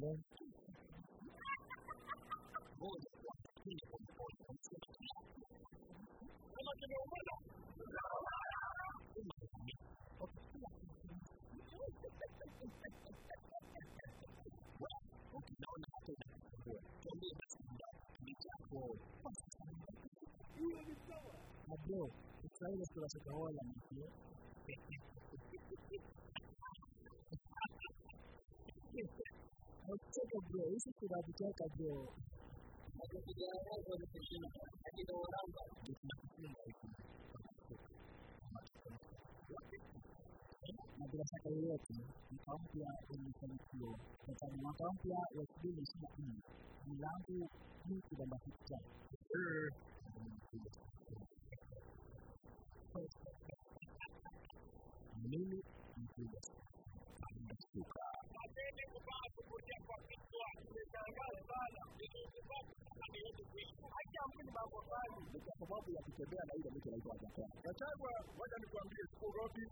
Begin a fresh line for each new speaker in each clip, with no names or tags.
Karen. Bro, Kiswahili tunachotaona ni Nacheka bro, hizi tunavicheka bro. Na bila shaka yoyote, mwaka mpya umefanikiwa. Sasa ni mwaka mpya wa elfu mbili ishirini na nne. Jina langu ni Kibanda. Mimi angaye kwa sababu ya kutembea na ile mtu anaitwa
wacha siku
ngapi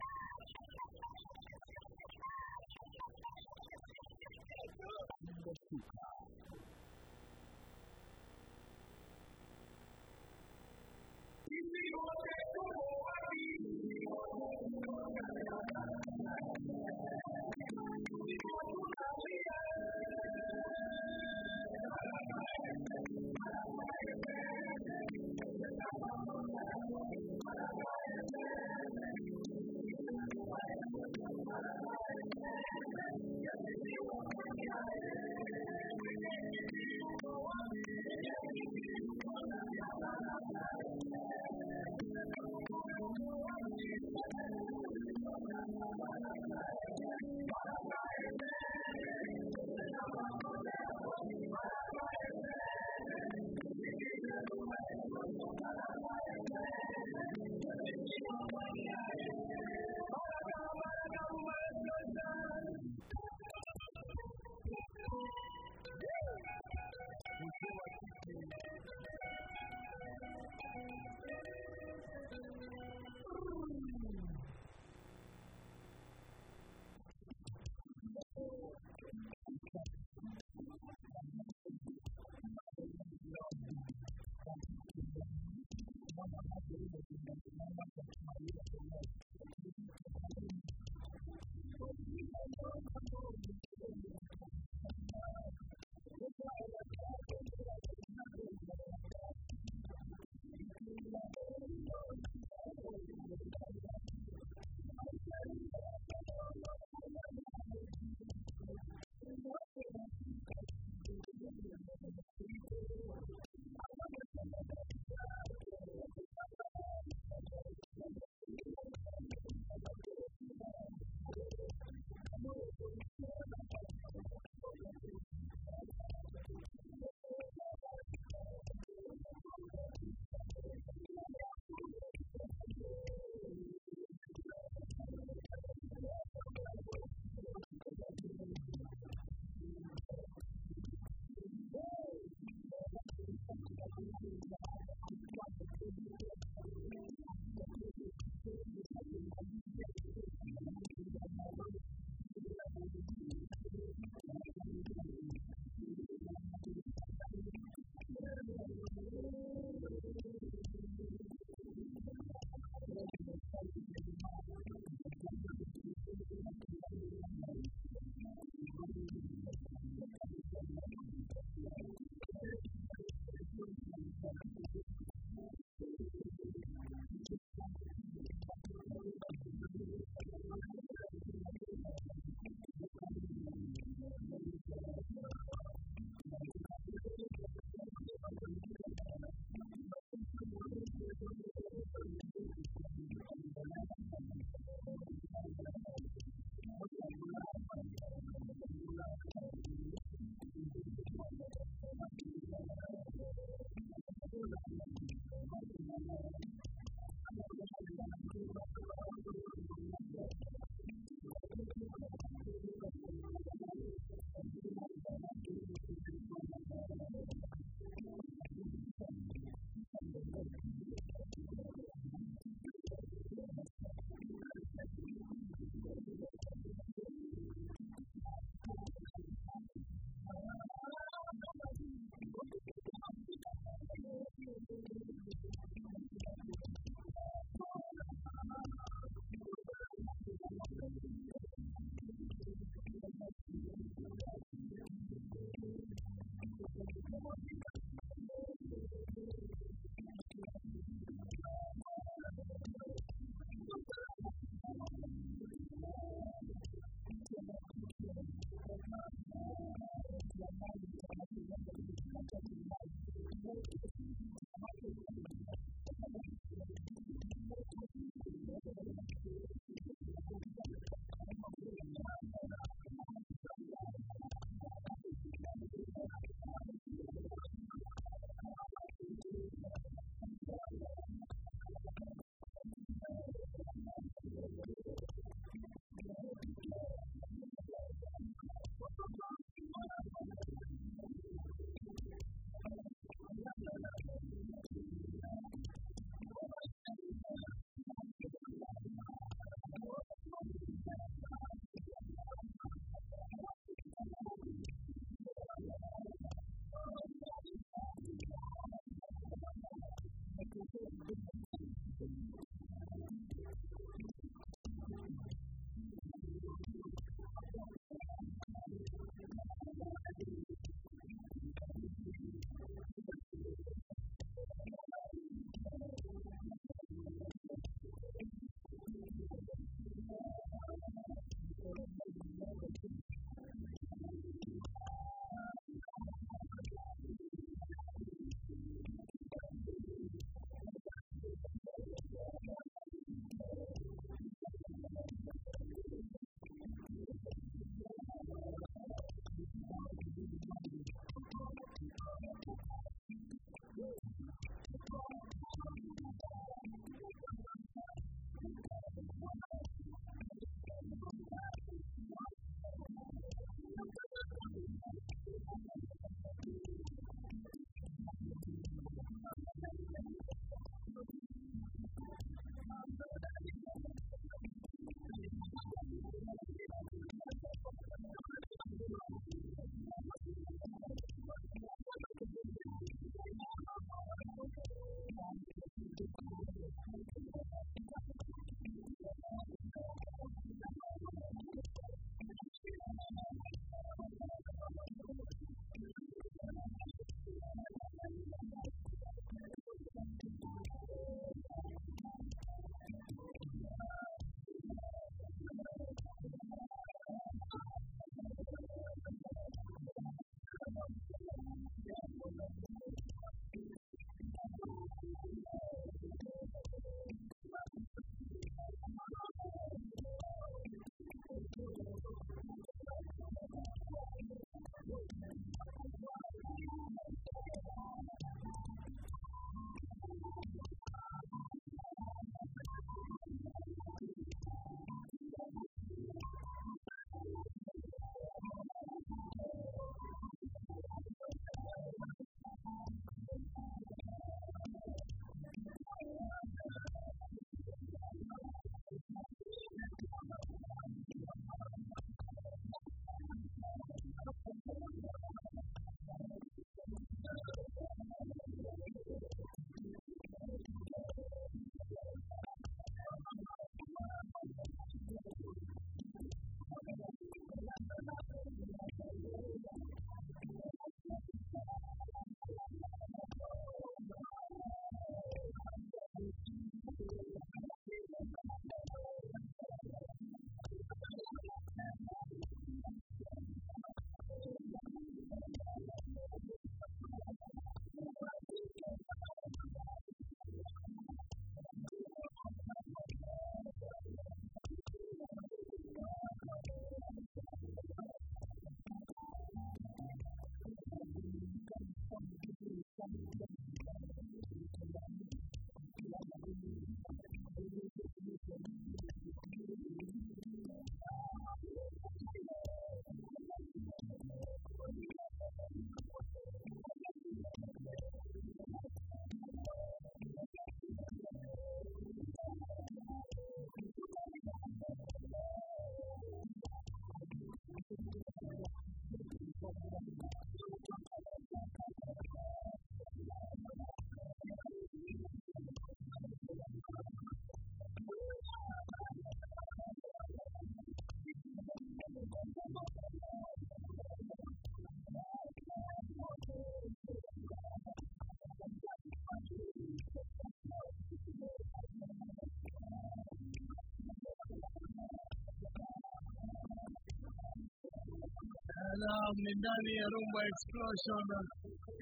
Salam ni ndani ya Rumba Explosion.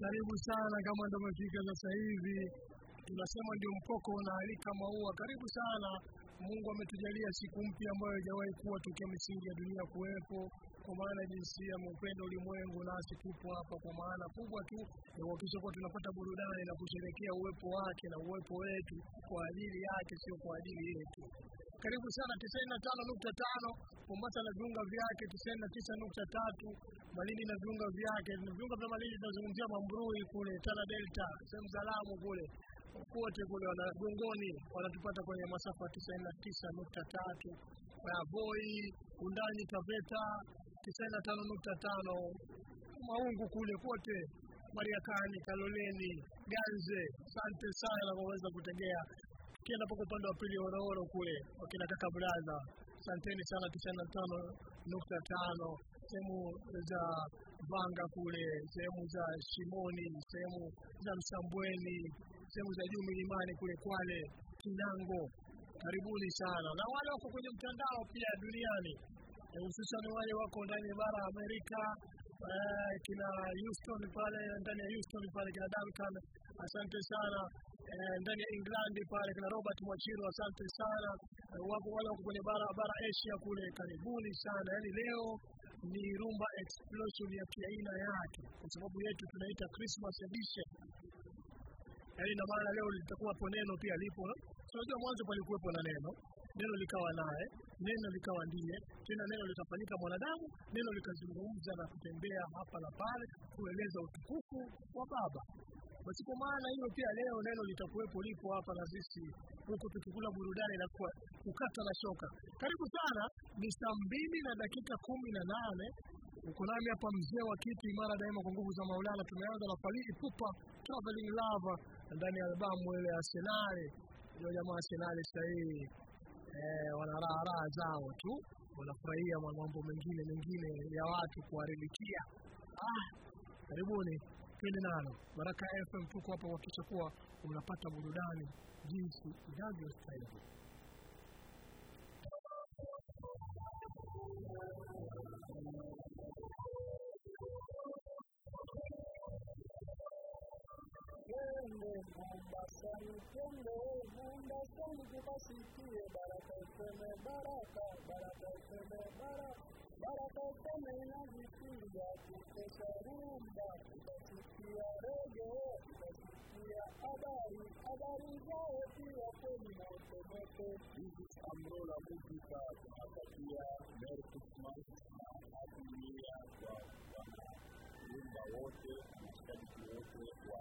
Karibu sana kama ndio umefika sasa hivi. Tunasema ndio mkoko unaalika maua. Karibu sana. Mungu ametujalia siku mpya ambayo haijawahi kuwa tokea misingi ya dunia kuwepo, kwa maana jinsi ya mpendo ulimwengu, nasi tupo hapa kwa maana kubwa tu ya kuhakikisha kuwa tunapata burudani na kusherekea uwepo wake na uwepo wetu kwa ajili yake, sio kwa ajili yetu. Karibu sana 95.5 Mombasa na viunga vyake, tisaini na tisa nukta tatu Malindi na viunga vyake. Viunga vya Malindi tunazungumzia Mambrui kule Tana Delta, sehemu za Lamu kule kote kule wana Gongoni wanatupata kwenye masafa tisaini na tisa nukta tatu Voi, Undani, Taveta tisaini na tano nukta tano Maungu kule kote Mariakani, Kaloleni, Ganze. Asante sana kwa kuweza kutegea tukienda mpaka upande wa pili Horohoro kule wakina kaka Braza, asanteni sana. tisini na tano nukta tano. Sehemu za Vanga kule, sehemu za Shimoni, sehemu za Msambweni, sehemu za juu milimani kule Kwale, Kinango, karibuni sana, na wale wako kwenye mtandao pia duniani, hususan wale wako ndani ya bara Amerika e, kina Houston pale ndani ya Houston pale kina Duncan, asante sana. eh, ndani ya England pale kuna Robert Mwachiro, asante sana Wako wapo wale wako kwenye bara bara Asia kule, karibuni sana. Yani leo ni rumba explosion ya kiaina yake, kwa sababu yetu tunaita Christmas edition. Yani na maana leo litakuwa litakuwapo neno pia lipo. Tunajua mwanzo palikuwepo na neno, neno likawa naye, neno likawa ndiye, tena neno litafanyika mwanadamu, neno likazungumza na kutembea hapa na pale kueleza utukufu wa Baba. Basi kwa maana hiyo pia leo neno litakuwepo, lipo hapa na sisi huku tukikula burudani na kwa kukata na shoka. Karibu sana, ni saa mbili na dakika kumi na nane. Uko nami hapa mzee wa kiti imara daima kwa nguvu za Maulana. Tumeanza na Falili Pupa Traveling Lover ndani ya albamu ile ya Arsenali. Ndio jamaa Arsenali sasa hivi eh, wana raha raha zao tu, wanafurahia mambo mengine mengine ya watu kuwarilikia. Ah, karibuni twende nalo Baraka FM, tuko hapa kuhakikisha kuwa unapata burudani jinsi inavyostahili.
Twende baraka FM, baraka, baraka inajisikia kukesha rumba, habari, habari zao pia kweli moto moto. Hizi Amrola Muzika tunatakia Merry Christmas na Happy New Year kwa wana rumba wote na mashabiki wote wa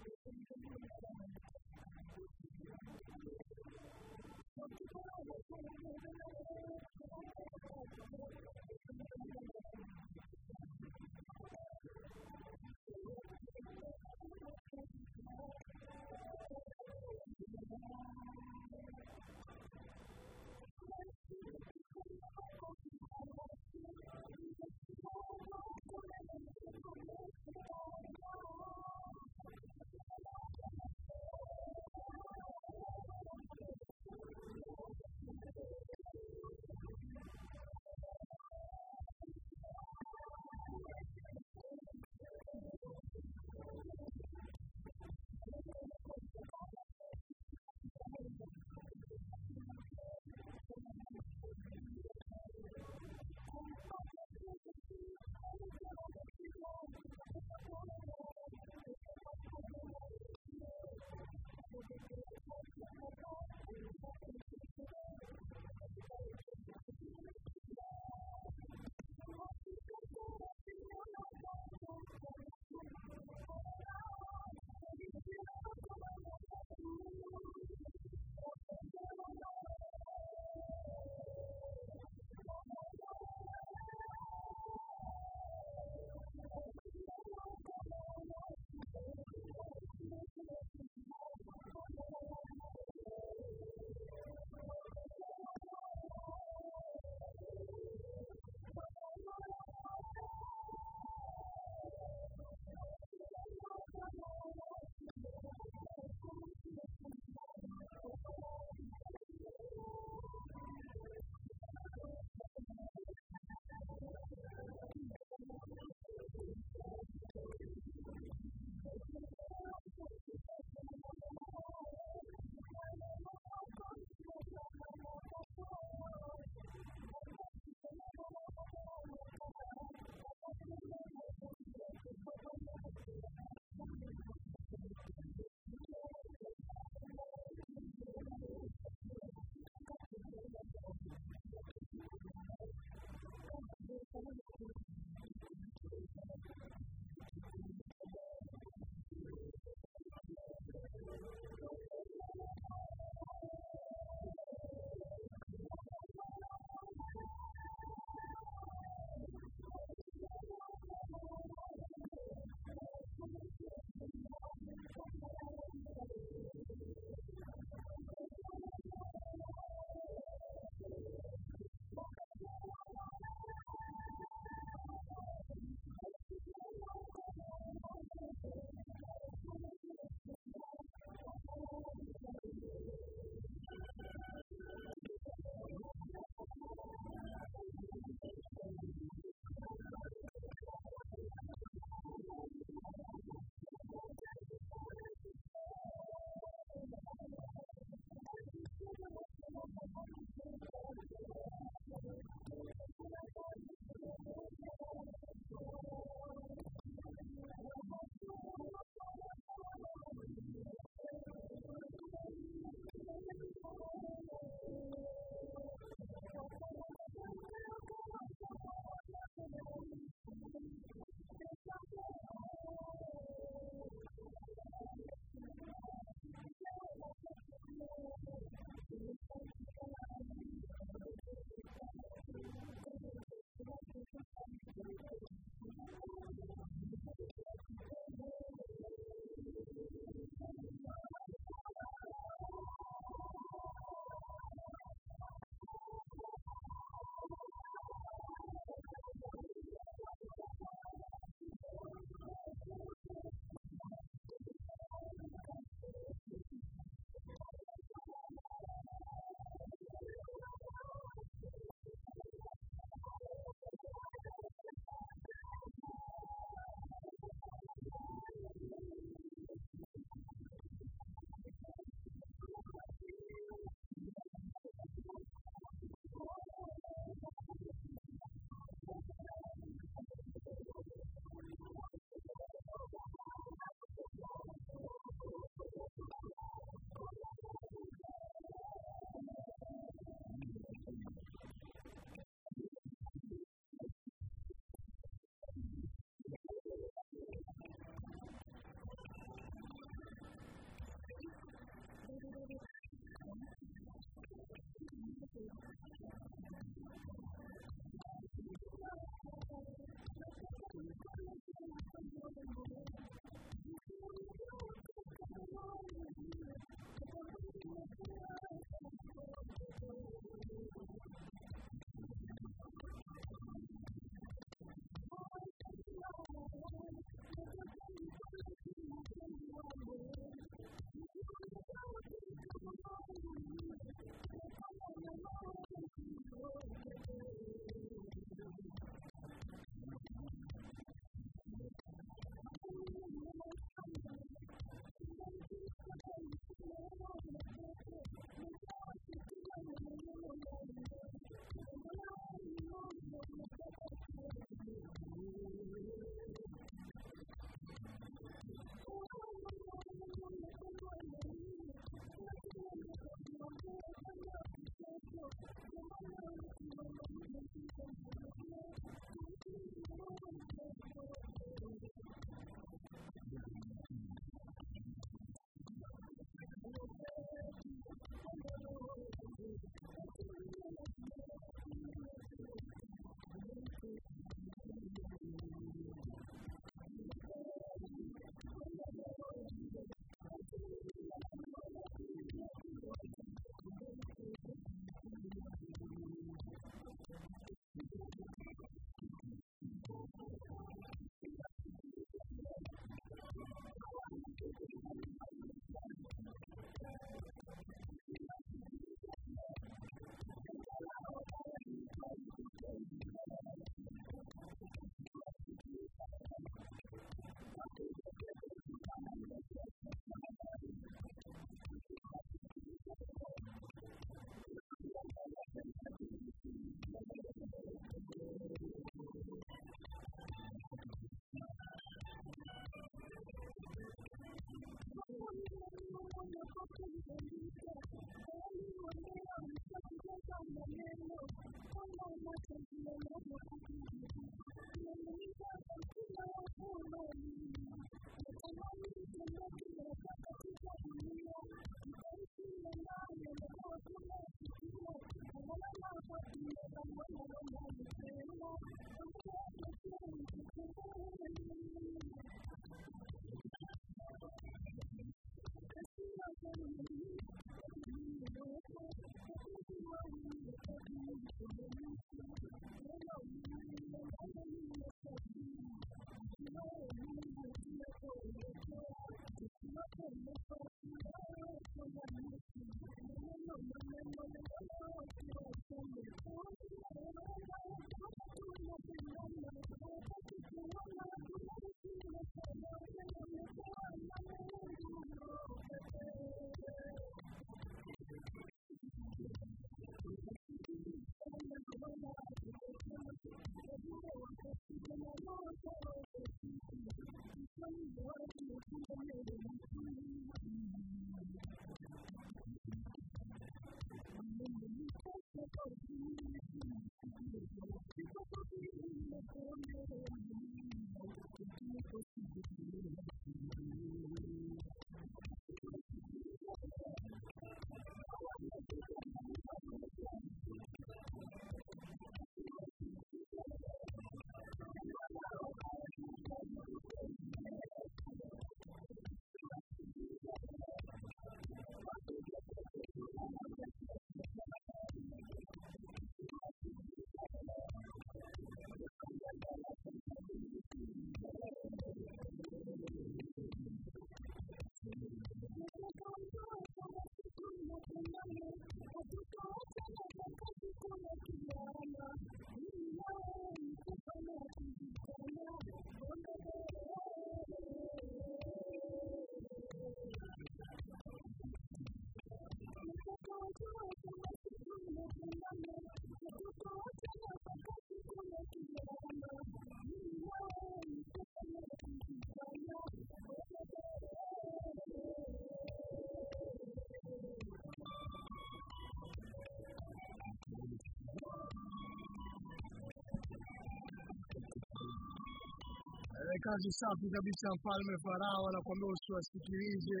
kazi safi kabisa mfalme Farao anakuambia usiwasikilize.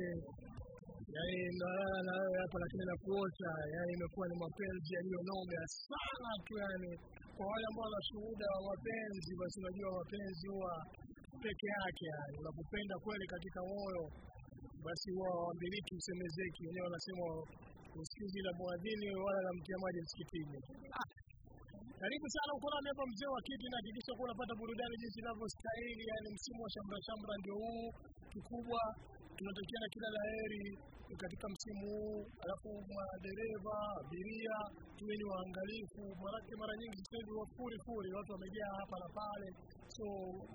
Yaani nalala na wewe hapa lakini nakuota, yaani imekuwa ni mapenzi yaliyonome sana tu yani. Kwa wale ambao wanashuhuda wa mapenzi, basi unajua mapenzi huwa peke yake yani. Unapopenda kweli katika moyo, basi huwa wamiliki usemezeki. Wenyewe wanasema usikizi la mwadhini wala na mtia maji msikitini. Karibu sana ukora hapa mzee wa kiti, na hakikisha kuwa unapata burudani jinsi inavyostahili. Yani msimu wa shamra shamra ndio huu kikubwa, tunatakiana kila la heri katika msimu huu. Alafu madereva, abiria, tuweni waangalifu, maanake mara nyingi sasa hivi wafuri furi, watu wamejaa hapa na pale, so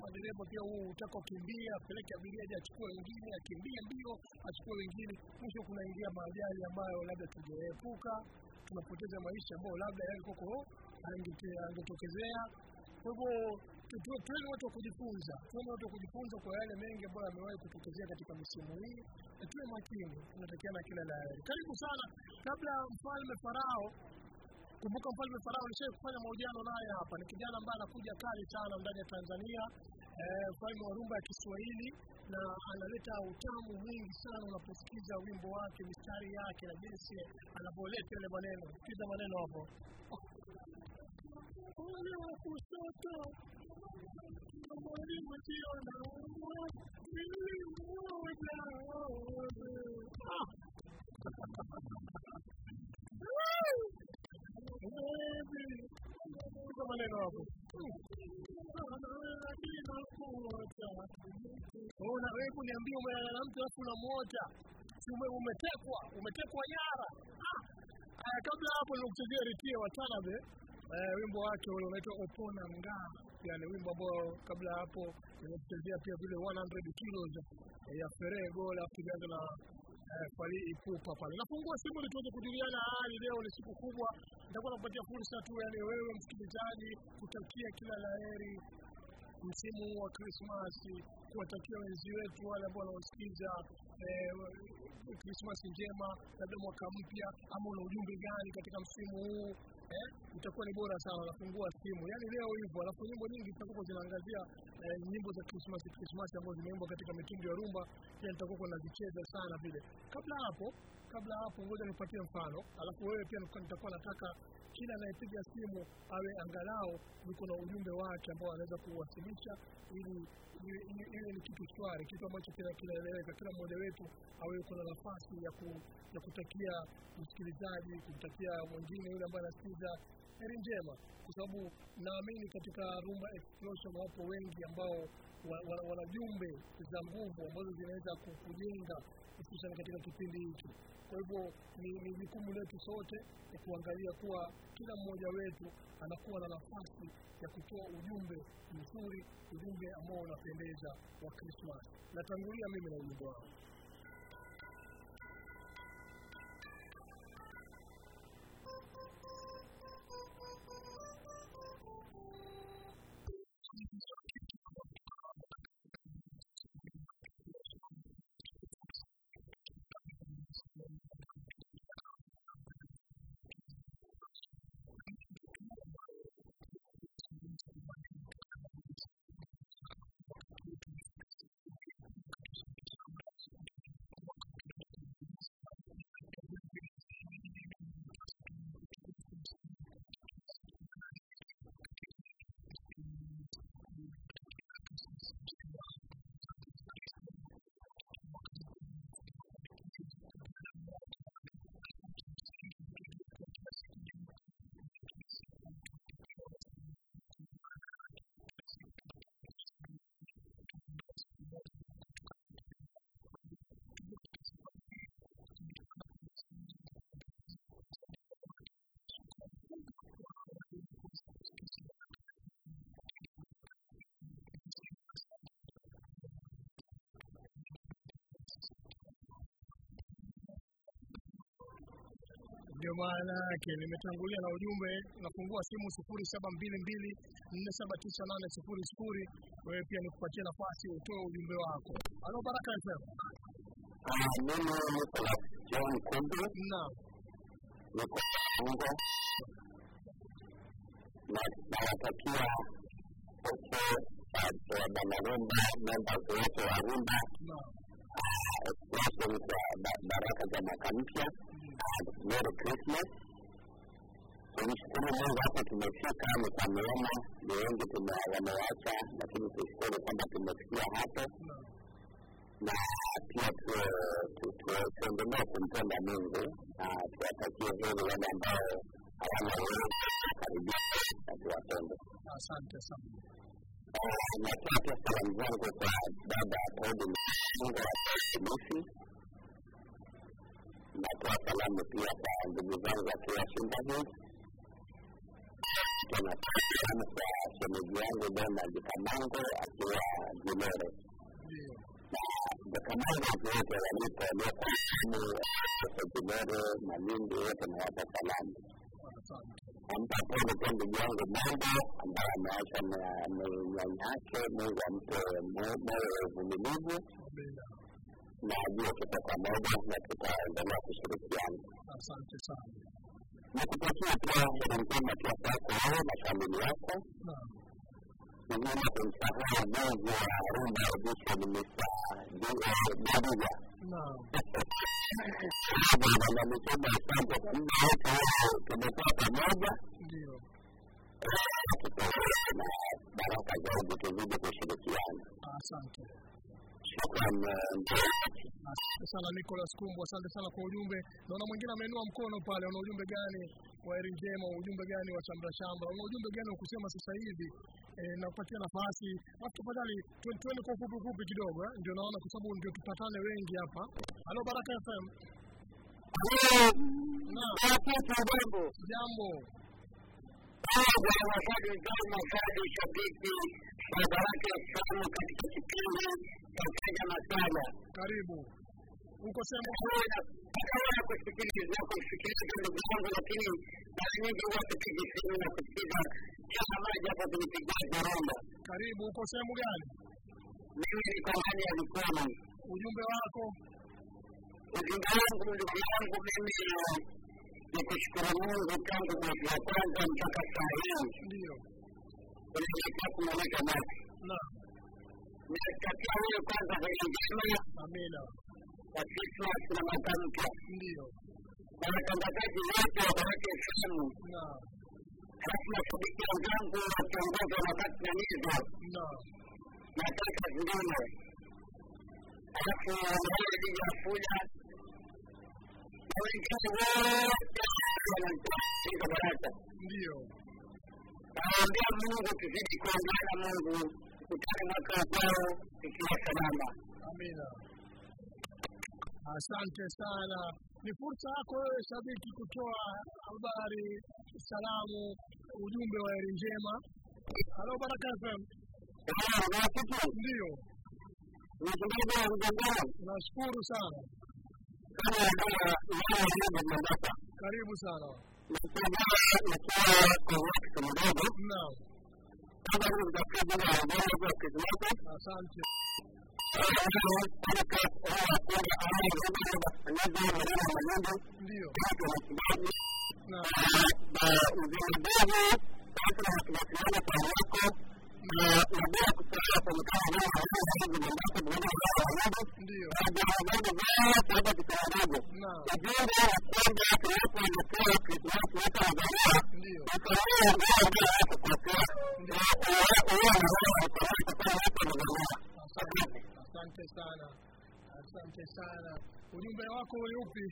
madereva pia huu utaka kukimbia, peleke abiria aje achukue wengine, akimbie mbio achukue wengine, mwisho kunaingia maajali ambayo labda tungeepuka tunapoteza maisha ambayo labda angete- angetokezea. Kwa hivyo tu- tu- tuwe watu wa kujifunza, tuwe watu wa kujifunza kwa yale mengi ambayo yamewahi kutokezea katika misimu hii, na tuwe makini, tunatakiana kila la heri. Karibu sana. Kabla mfalme Farao, kumbuka mfalme Farao alishai kufanya mahojiano naye hapa. Ni kijana ambaye anakuja kali sana ndani ya Tanzania, eh, mfalme wa rumba ya Kiswahili na analeta utamu mwingi sana unaposikiza wimbo wake, mistari yake na jinsi anavyoleta yale maneno. Sikiza maneno hapo. Wale wa kushoto mwalimu ndio naumwa ili. Ah! Maneno hapo. Ona, hebu niambie, umelala na mtu alafu unamwota umetekwa, umetekwa nyara. Ah! Kabla hapo nilikuchezea Ritie Watanabe eh, wimbo wake ule unaitwa Opona Ngaa, yani wimbo ambao kabla hapo nimechezea pia vile 100 kilos eh, ya Ferego Gola kijana na eh, Fally Ipupa pale. Nafungua simu ili tuweze kujuliana hali. Leo ni siku kubwa, nitakuwa nakupatia fursa tu, yani wewe msikilizaji, kutakia kila la heri msimu huu wa Krismasi, kuwatakia wenzi wetu wale ambao wanaosikiza eh, Krismasi njema, labda mwaka mpya, ama una ujumbe gani katika msimu huu eh, itakuwa ni bora sana. Nafungua simu yani leo hivyo, alafu nyimbo nyingi zitakuwa zinaangazia eh, nyimbo za Christmas Christmas ambazo zimeimbwa katika mitindo ya rumba, pia nitakuwa nazicheza sana vile. Kabla hapo kabla hapo, ngoja nipatie mfano, alafu wewe pia nitakuwa nataka kila anayepiga simu awe angalau yuko na ujumbe wake ambao anaweza kuwasilisha ili iwe ni kitu shwari, kitu ambacho kinaeleweka. Kila mmoja wetu awe yuko na nafasi ya, ku, ya kutakia msikilizaji, kumtakia mwingine yule ambaye anasikiza heri njema, kwa sababu naamini katika Rumba Explosion wapo wengi ambao wana jumbe za nguvu ambazo zinaweza kujenga hususan katika kipindi hiki. Kwa hivyo ni, jukumu letu sote ya kuangalia kuwa kila mmoja wetu anakuwa na nafasi ya kutoa ujumbe mzuri, ujumbe ambao unapendeza wa Krismas. Natangulia mimi na ujumbe wangu. Ndio maana yake nimetangulia na ujumbe. Nafungua simu sifuri saba mbili mbili nne saba tisa nane sifuri sifuri. Wewe pia nikupatie nafasi utoe ujumbe wako. Halo Baraka FM.
Mimi Nicholas John Kumbi
Naam,
niko Kongo na nawatakia wote wanarumba members wote wa rumba baraka za mwaka mpya Merry Christmas. Tumshukuru Mungu hapo tumefika, ni kwa neema, ni wengi tume- wamewacha, lakini tushukuru kwamba tumefikia hapo
naam.
na pia tu- tu- tu- tuendelee kumpenda Mungu na tuwatakie heri wale ambao hawana uwezo karibia na tuwapende.
Asante sana.
Eh, Natoa pia salamu zangu kwa dada Todi Mungu wa Kilifi. Natoa salamu pia kwa ndugu zangu akiwa Singapore. Tunatoa salamu kwa shemeji yangu Donald Kamango akiwa Jimere
Ndio,
na Kamango wote walipo waliokumu Jimere, Malindi wote nawapa salamu.
asante.
Nampa pole pia ndugu yangu Mambo ambaye ameacha nyanya yake. Mungu ampe mo- moyo wa uvumilivu
Bila,
na ajue tuko pamoja na tutaendelea kushirikiana.
asante sana.
Nikutakia pia heri njema pia kwako wewe na familia yako.
Naam,
Singine kumsahau Mungu wa rumba edition Mr. Analisema asante kwa muda wote tumekuwa pamoja na baraka zaidi tuzidi kushirikiana.
Asante. Asante sana Nicholas Kumbu, asante sana kwa ujumbe. Naona mwingine ameinua mkono pale. Una ujumbe gani wa heri njema? Ujumbe gani wa shamra shamra? Una ujumbe gani wa kusema sasa hivi? E, nakupatia nafasi, alafu tafadhali twe- twende kwa ufupi ufupi kidogo eh? Ndio naona kwa sababu ndio tupatane wengi hapa. Halo Baraka FM.
Jambo Baraka FM katika kipindi cha Masala.
Karibu. Uko sehemu
Nataka kusikiliza ndugu zangu, lakini mara nyingi huwa sipigi simu na kusikiza kila
karibu. Uko sehemu gani?
Mimi niko ndani ya Likoni.
Ujumbe wako?
Ujumbe wangu ndugu yangu, mimi ni kushukuru Mungu tangu mwezi wa kwanza mpaka saa hii
ndio
kumaliza
naam
Nimetakia huyo kwanza heri njema
amina
kwa Krismas na mwaka mpya
ndio
kwa watangazaji wote wa Baraka FM,
naam
halafu mashabiki wenzangu wakiongozwa na Batna Nizo
naam
na kaka zingine, halafu wanaele Dija Fuja na wengine wote wanamsikiliza Baraka.
ndio
Nawaambia Mungu tuzidi kuombeana Mungu, tukutane mwaka ujao tukiwa salama.
amina. Asante sana. Ni fursa yako wewe shabiki kutoa habari salamu ujumbe wa heri njema. Halo baraka fm ndio. Nashukuru sana. Karibu sana. Naam ndio naam ndio naam ndio asante asante sana. Asante sana. Ujumbe wako ule upi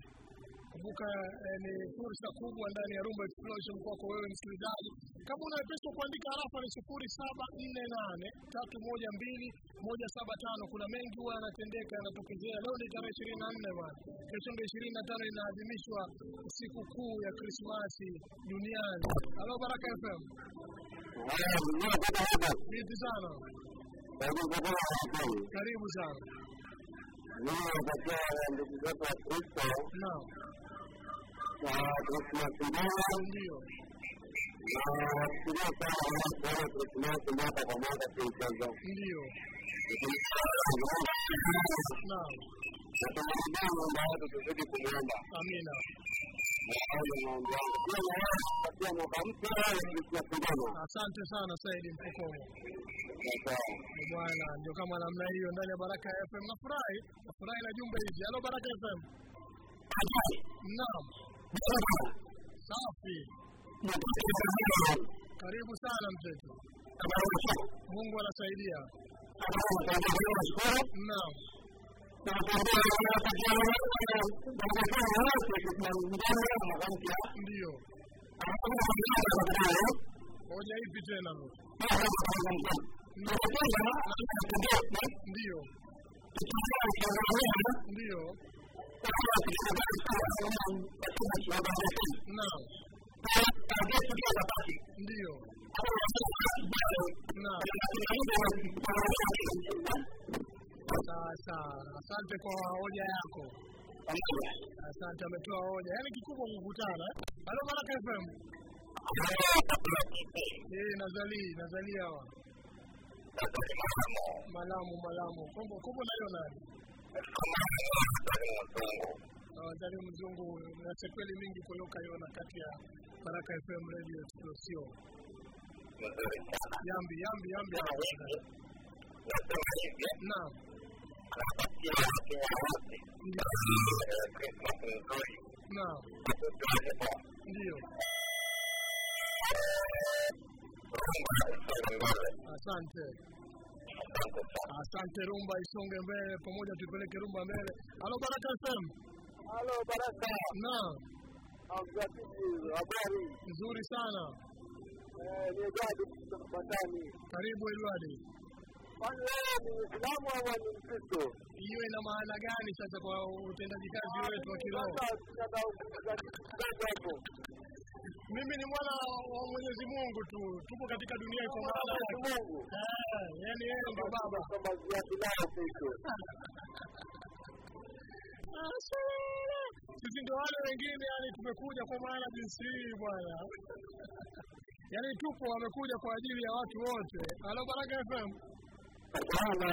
kumbuka eh, ni fursa kubwa ndani ya rumba explosion kwako wewe msikilizaji. Kama una pesa kuandika harafa ni sufuri saba nne nane tatu moja mbili moja saba tano. Kuna mengi huwa yanatendeka yanatokezea. Leo ni tarehe ishirini na nne bwana. Kesho ndio ishirini na tano inaadhimishwa siku kuu ya krismasi duniani. Halo baraka fm vipi sana? Karibu sana.
Ndugu zetu wa Kristo
ndio
sana
ndio asante sana saidi mpokomo bwana ndio kama namna hiyo ndani ya baraka fm nafurahi nafurahi na jumbe hizi. Halo baraka fm naam safi. Karibu sana mtoto. Mungu anasaidia. Ndio. Hoja hivi tena? Ndio. Ndio ndio sasa asante kwa hoja yako asante ametoa hoja yaani kikubwa kukutana eh? halo baraka fm nazalii nazali nazali hawa malamu malamu kombo kombo nayo nani wazali mzungu na sekweli mingi kuloka yona kati ya baraka fm radio explosion yambi yambi yambi. Ndio. Asante asante rumba isonge mbele pamoja tupeleke rumba mbele. Halo baraka fm
Halo Baraka,
naam.
Habari?
nzuri sana.
Eh, Ni Edward kutoka
karibu edwadi
Kwani wewe ni Muislamu au ni Mkristo?
hiyo ina maana gani sasa kwa utendaji kazi wetu wa kiroho mimi ni mwana wa mwenyezi mungu tu. Tupo katika dunia iko maana
Mwenyezi Mungu.
Eh, yani yeye ndio baba. Sisi ndio wale wengine yani tumekuja kwa maana jinsi hii bwana. Yaani tupo wamekuja kwa ajili ya watu wote. Halo baraka fm
Assalamu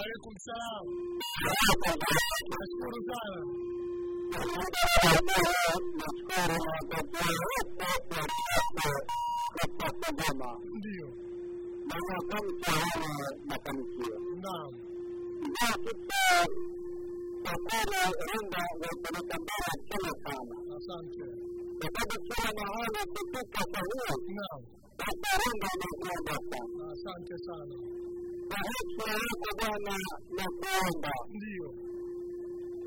alaikum.
salam. Nashukuru sana Ndio. Naam. Asante. Asante sana.
Kwa hekima yako Bwana, nakuomba.
Ndio.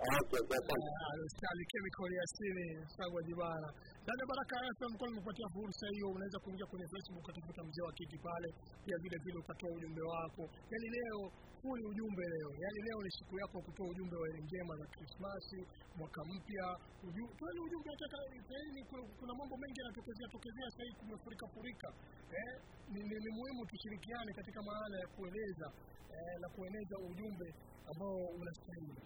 Okay, asante.
Ah, Ustadi Sagwa jibara. Dada Baraka FM kwa nimepatia fursa hiyo, unaweza kuingia kwenye Facebook ukatafuta mzee wa kiti pale, pia vile vile ukatoa ujumbe wako. Yaani leo huu ni ujumbe leo, yaani leo ni siku yako ya kutoa ujumbe wa heri njema za Krismasi, mwaka mpya. Yaani ujumbe hata yaani kuna, mambo mengi yanatokezea tokezea sasa kumefurika furika. Eh, ni, ni, ni muhimu tushirikiane katika maana ya kueleza eh, na kueneza ujumbe ambao unastahili.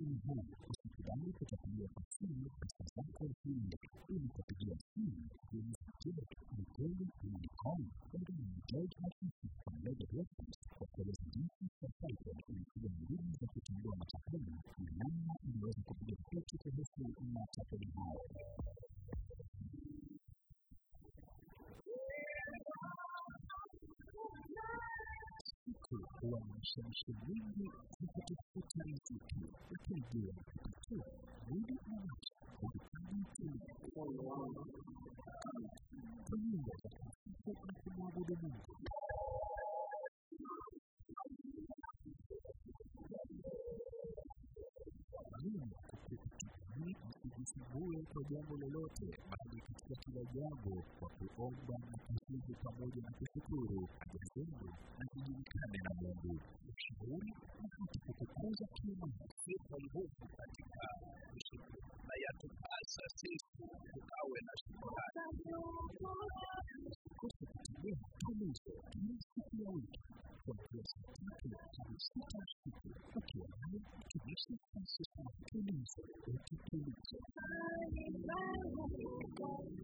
Msimu huu usikubali kutapilia kwa simu pesa zako zile ili kupigia simu kwenye kile mkweli unicom pamoja na George Masisi kwa Lego Records kwa kueleza jinsi Safaricom inakuja mbinu za kutambua matapeli na namna inaweza kupiga koti kuhusu matapeli hao. waachache wengi kukutufuta mziki wakiingia tu wengi awacha kukutufuta kulinda katika kumwabudu Mungu Mungu kukutufuta msijisumbue kwa jambo lolote katika kila jambo kwa kuomba na kusifu pamoja na kushukuru haja zenu na kujulikane na Mungu. Ushauri na hata kukukuza kiimani. Sifa nguvu katika na yatupasa sisi tukawe na shukrani. Usikose kutembea siku ya wiki kuanzia saa tatu hadi sita usiku ukiwa naye mtumishi Francis Matulizo ukitulizo. Thank you.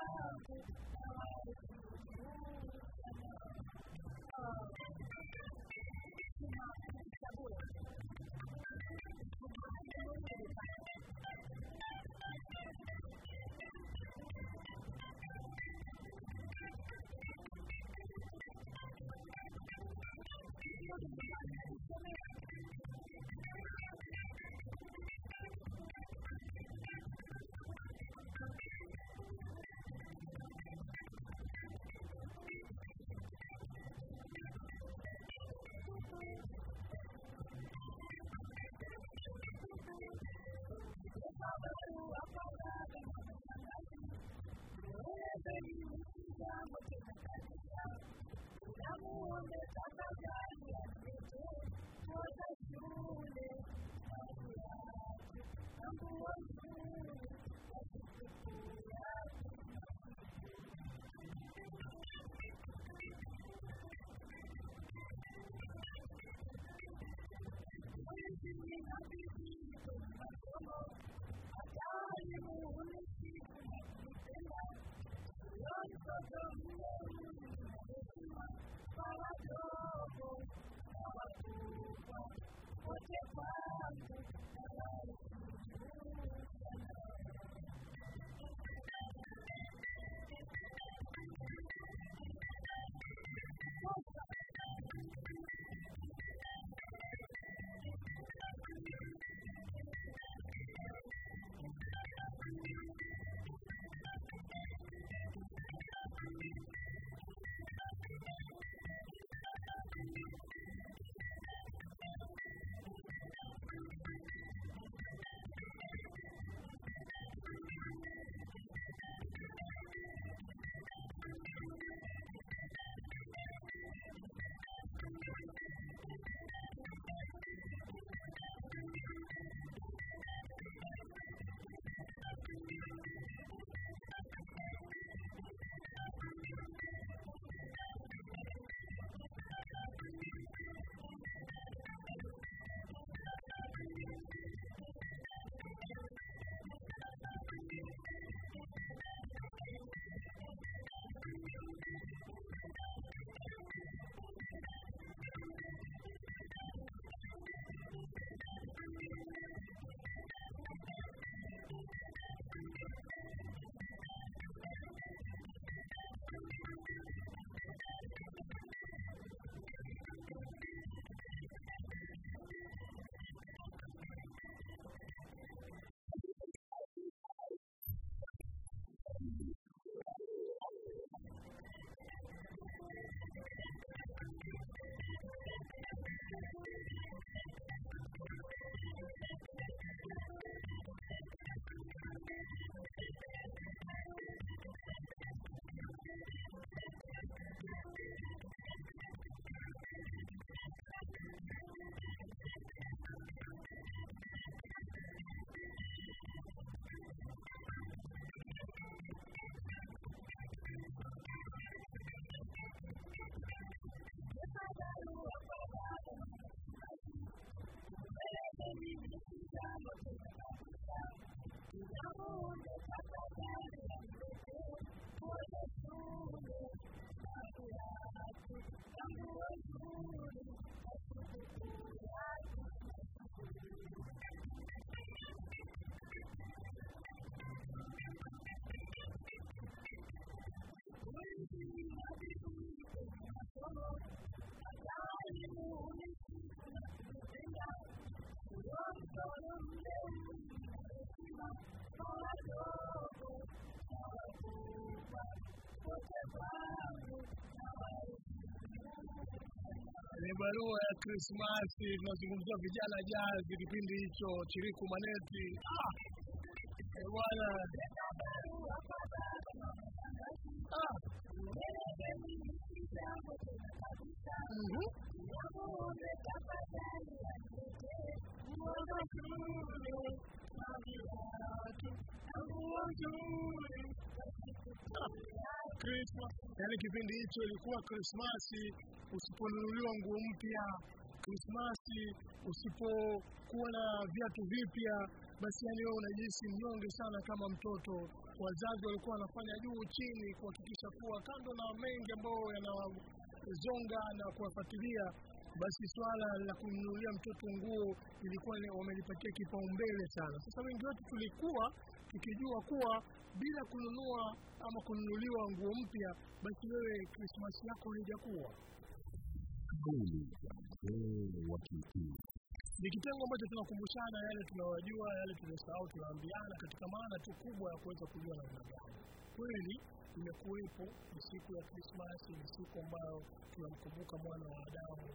Let's go.
Ni barua ya Krismasi. Tunazungumzia vijana jazi, kipindi hicho Chiriku Maneti. Ah, eh, bwana ah. Mhm. Yaani kipindi hicho ilikuwa Krismasi, usiponunuliwa nguo mpya, Krismasi usipokuwa na viatu vipya, basi yani wewe unajihisi mnyonge sana kama mtoto. Wazazi walikuwa wanafanya juu chini kuhakikisha kuwa kando na mengi ambayo yanawazonga na kuwafuatilia, basi swala la kumnunulia mtoto nguo ilikuwa wamelipatia kipaumbele sana. Sasa wengi wetu tulikuwa tukijua kuwa bila kununua ama kununuliwa nguo mpya, basi wewe Christmas yako haijakuwa.
Kauli ya mzee wa Kikuu.
Ni kitengo ambacho tunakumbushana yale tunayojua, yale tunasahau, tunaambiana katika maana tu kubwa ya kuweza kujua namna gani kweli imekuwepo. Ni siku ya Krismasi, ni siku ambayo tunamkumbuka mwana wa Adamu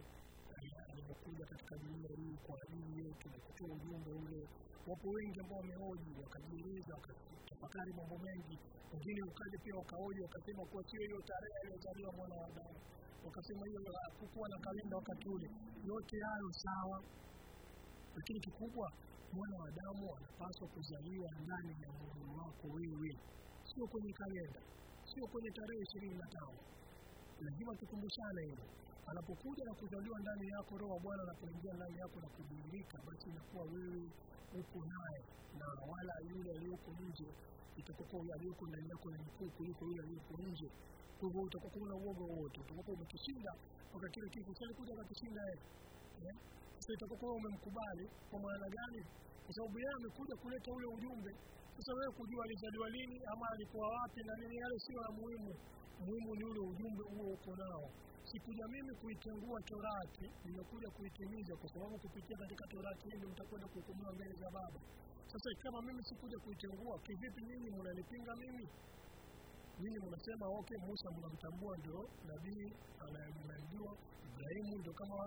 alivyokuja katika dunia hii kwa ajili yetu na kutoa ujumbe ule. Wapo wengi ambao wamehoji, wakajiuliza, wakatafakari mambo mengi. Wengine ukaja pia wakahoji, wakasema kuwa sio hiyo tarehe aliyozaliwa mwana wa Adamu, wakasema hiyo hakukuwa na kalenda wakati ule. Yote hayo sawa, lakini kikubwa mwana wa Adamu anapaswa kuzaliwa ndani ya moyo wako wewe, sio kwenye kalenda, sio kwenye tarehe ishirini na tano. Lazima tukumbushane hilo. Anapokuja na kuzaliwa ndani yako, Roho wa Bwana anapoingia ndani yako na kudhihirika, basi inakuwa wewe uko naye, na wala yule aliyoko nje
itakuwa aliyoko ndani yako ni mkuu kuliko yule aliyoko nje. Kwa hivyo utakuwa una uoga wote, utakuwa umekishinda mpaka kile kitu sasa kuja akakishinda yeye. Eh? Sasa itakuwa umemkubali kwa maana gani? Kwa sababu yeye amekuja kuleta ule ujumbe. Sasa wewe kujua alizaliwa lini ama alikuwa wapi na nini, yale sio la muhimu. Muhimu ni ule ujumbe huo uko nao. Sikuja mimi kuitengua Torati, nimekuja kuitimiza, kwa sababu kupitia katika Torati hii mtakwenda kuhukumiwa mbele za Baba. Sasa kama mimi sikuja kuitengua, kivipi nyinyi mnanipinga mimi? Nyinyi mnasema okay, Musa mnamtambua ndio nabii anayemjua, Ibrahimu ndio kama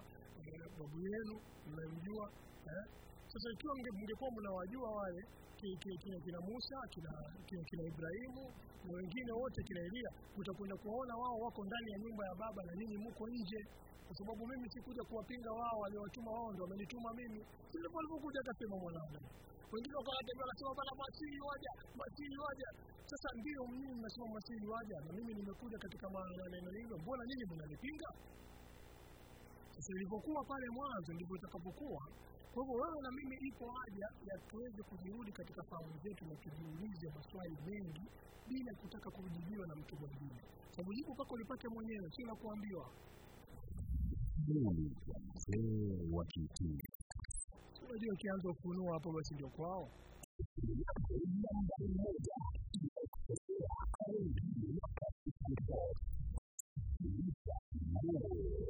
eh, babu yenu mnamjua eh? Sasa ikiwa mngekuwa mnawajua wale ki- ki- kina, Musa kina, kina Ibrahimu na wengine wote kina Elia, utakwenda kuwaona wao wako ndani ya nyumba ya Baba na nini mko nje, kwa sababu mimi sikuja kuwapinga wao, waliowatuma wao ndio wamenituma mimi. Ndipo walivyokuja akasema mwanadamu. Wengine wakawatembea wakasema bana, masihi waja, masihi waja. Sasa ndio mimi mnasema masihi waja, na mimi nimekuja katika maana neno hilo, mbona nyinyi mnanipinga? Sasa ilivyokuwa pale mwanzo ndivyo itakapokuwa. Kwa hivyo wewe na mimi ipo haja ya tuweze kujirudi katika fahamu zetu na tujiulize maswali mengi bila kutaka kujibiwa na mtu mwingine, sababu jibu pako lipate mwenyewe, sio la kuambiwa.
Mzee
Unajua, ukianza ufunuo hapo, basi ndio kwao.
Baraka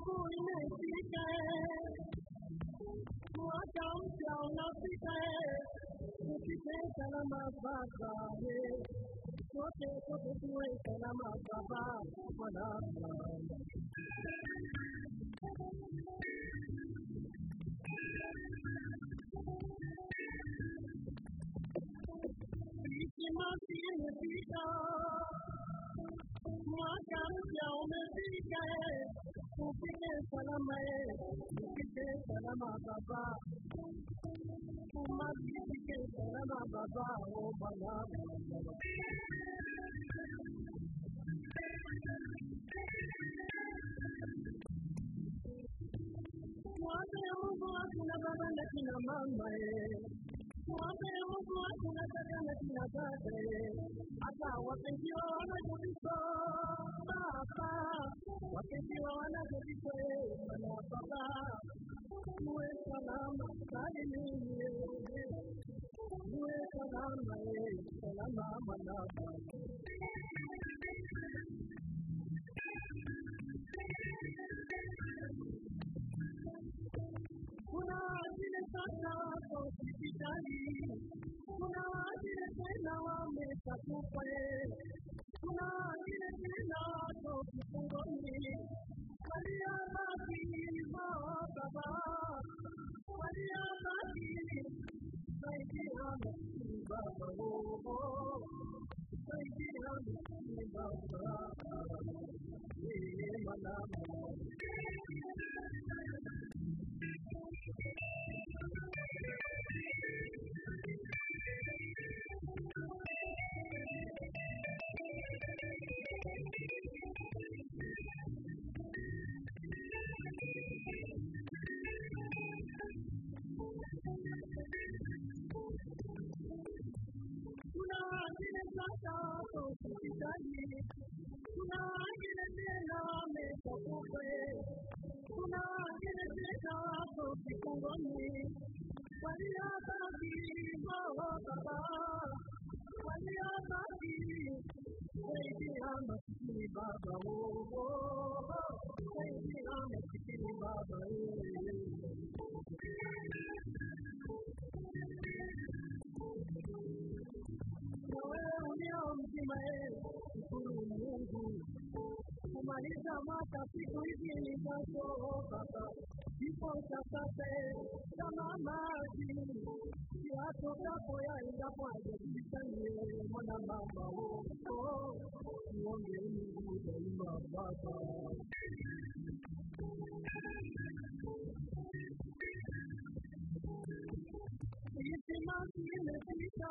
ndegele
Sikukuu imefika, mwaka mpya unafika, tupite salama baba, sote sote tuwe salama baba, Bwana Krismasi tupite salama baba, tupite salama baba, oh Bwana. Tuwape Mungu hakuna baba na kina mama eh. Tuwape Mungu hakuna kaka na kina dada eh. Hata wapenziwa wanajulishwa baba, wapenziwa wanajulishwa eh, mana baba, tuwe salama salimini eh. tuwe salama eh, salama mana baba. Kuna vile sasa hospitali, kuna vile tena wameshakufa, kuna baba, oh, ulio mzima eh, shukuru Mungu kumaliza mwaka siku hizi ni zako baba, kifo cha sasa kama maji yatokapo yaendapo hajajisanie mwana mama woko uonge Mungu daima baba Krismasi imefika,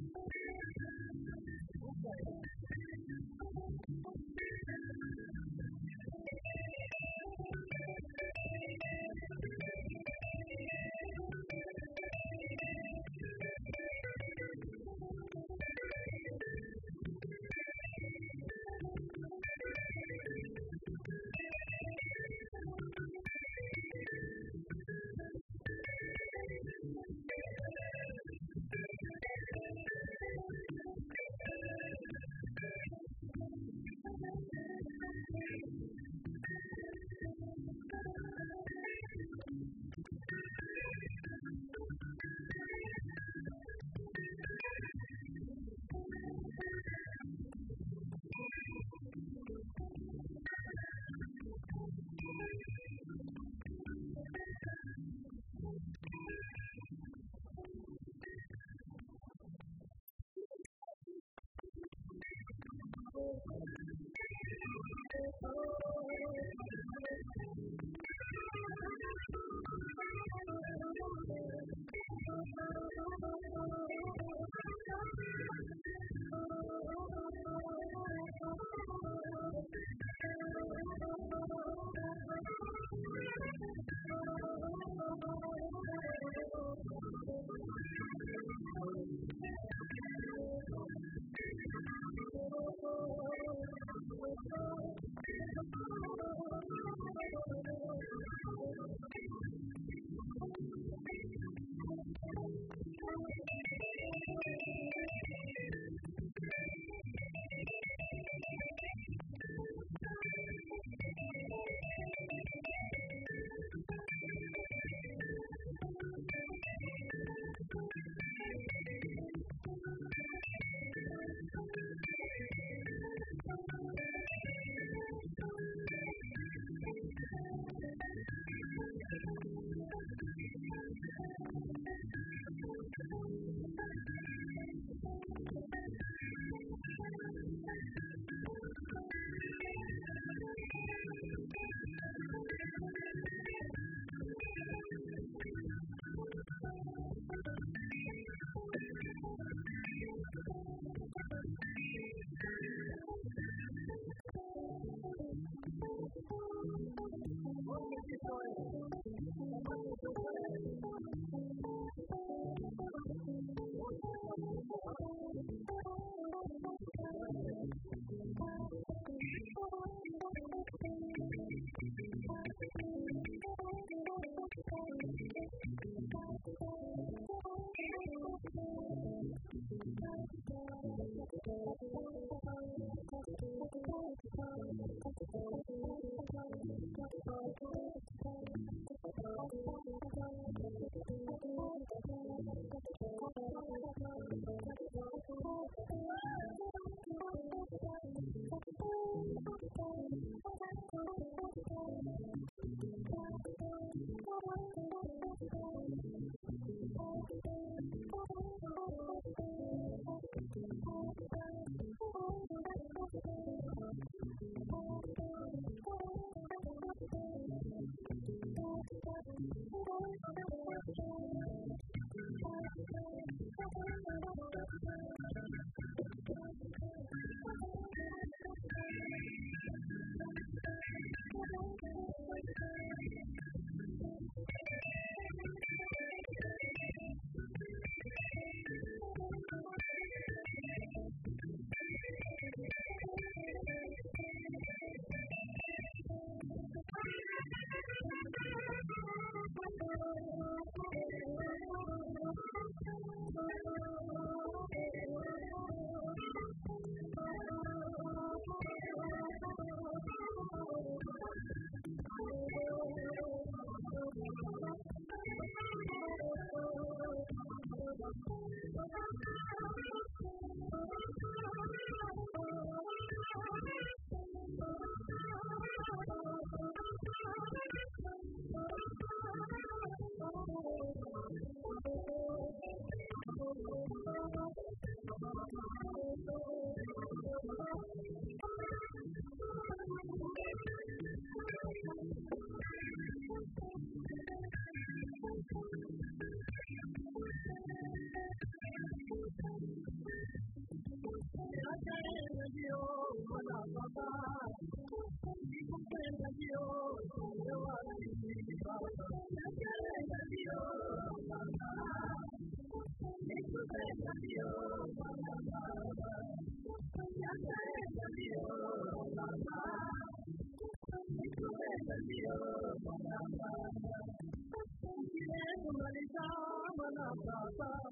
baba salama,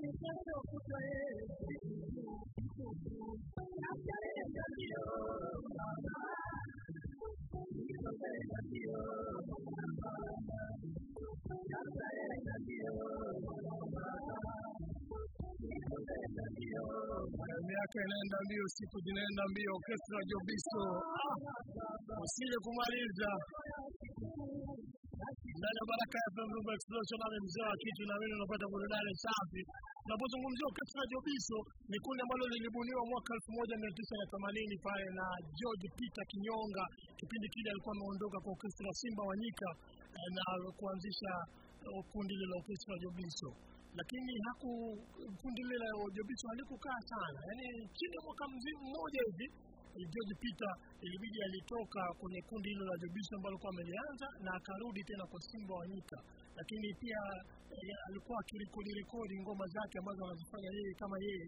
sisi sote baba tuwe
miaka inaenda mbio, siku zinaenda mbio. Orchestra Jobiso, ah, usije kumaliza ndani ya Baraka FM Rumba Explosion, nami mzee wa kitu na mimi unapata burudani safi. Tunapozungumzia Orchestra Jobiso, ni kundi ambalo lilibuniwa mwaka elfu moja mia tisa na themanini pale na George Peter Kinyonga. Kipindi kile alikuwa ameondoka kwa Orchestra Simba Wanyika eh, na kuanzisha eh, kundi lile la Orchestra Jobiso lakini haku kundi lile la Jobiso halikukaa sana, yaani chini ya mwaka mzima mmoja hivi George Peter ilibidi alitoka kwenye kundi hilo la Jobiso ambalo alikuwa amelianza na akarudi tena kwa Simba wa Nyika, lakini pia eh, alikuwa akirekodi rekodi ngoma zake ambazo anazifanya yeye kama yeye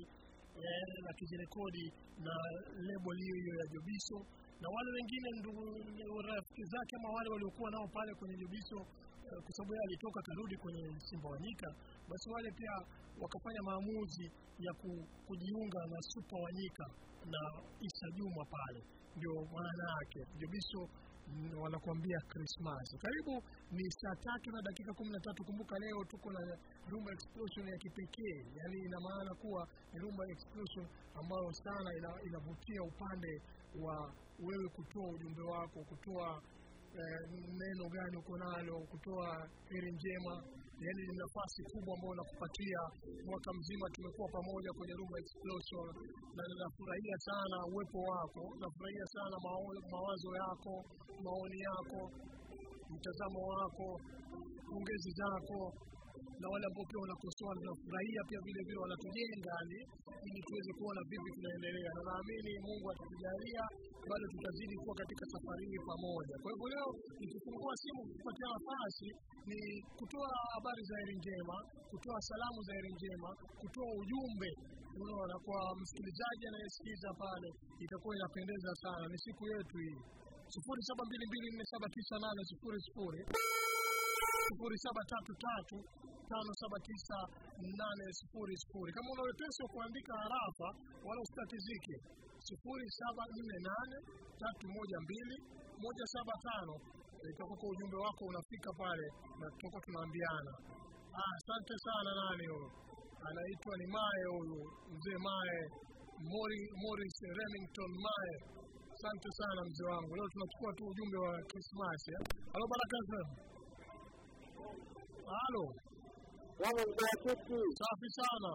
na akizirekodi na lebo hiyo hiyo ya Jobiso na wale wengine ndugu rafiki zake ama wale waliokuwa nao pale kwenye Jobiso eh, kwa sababu yeye alitoka karudi kwenye Simba Wanyika, basi wale pia wakafanya maamuzi ya ku, kujiunga na Super Wanyika na Isa Juma pale, ndio maana yake Jobiso wanakuambia Christmas. Karibu ni saa tatu na dakika kumi na tatu. Kumbuka leo tuko na Rumba Explosion ya kipekee, yani ina maana kuwa ni Rumba Explosion ambayo sana ina, inavutia upande wa wewe kutoa ujumbe wako, kutoa eh, neno gani uko nalo, kutoa heri njema. Yani ni nafasi kubwa ambayo nakupatia mwaka mzima. Tumekuwa pamoja kwenye Rumba Explosion na ninafurahia sana uwepo wako, nafurahia sana mawazo yako, maoni yako, mtazamo wako, pongezi zako na wale ambao pia wanakosoa, tunafurahia pia vile vile wanatujenga ni ili tuweze kuona vipi tunaendelea, na naamini Mungu atatujalia bado tutazidi kuwa katika safari hii pamoja. Kwa hivyo leo nikifungua simu kupatia nafasi ni kutoa habari za heri njema, kutoa salamu za heri njema, kutoa ujumbe unaona, kwa msikilizaji anayesikiza pale, itakuwa inapendeza sana. Ni siku yetu hii, sufuri saba mbili mbili nne saba tisa nane sufuri sufuri sufuri saba tatu tatu tano saba tisa nane sufuri sufuri. Kama una wepesi wa kuandika harafa wala usitatizike, sufuri saba nne nane tatu moja mbili moja saba tano itakuwa ujumbe wako unafika pale na tutakuwa tunaambiana. Ah, asante sana. Nani huyo? Anaitwa ni Mae huyu mzee Mae Mori, Morris Remington Mae. Asante sana mzee wangu. Leo tunachukua tu ujumbe wa Krismasi. eh. Halo Baraka. Halo,
Mama mtakatifu,
safi sana,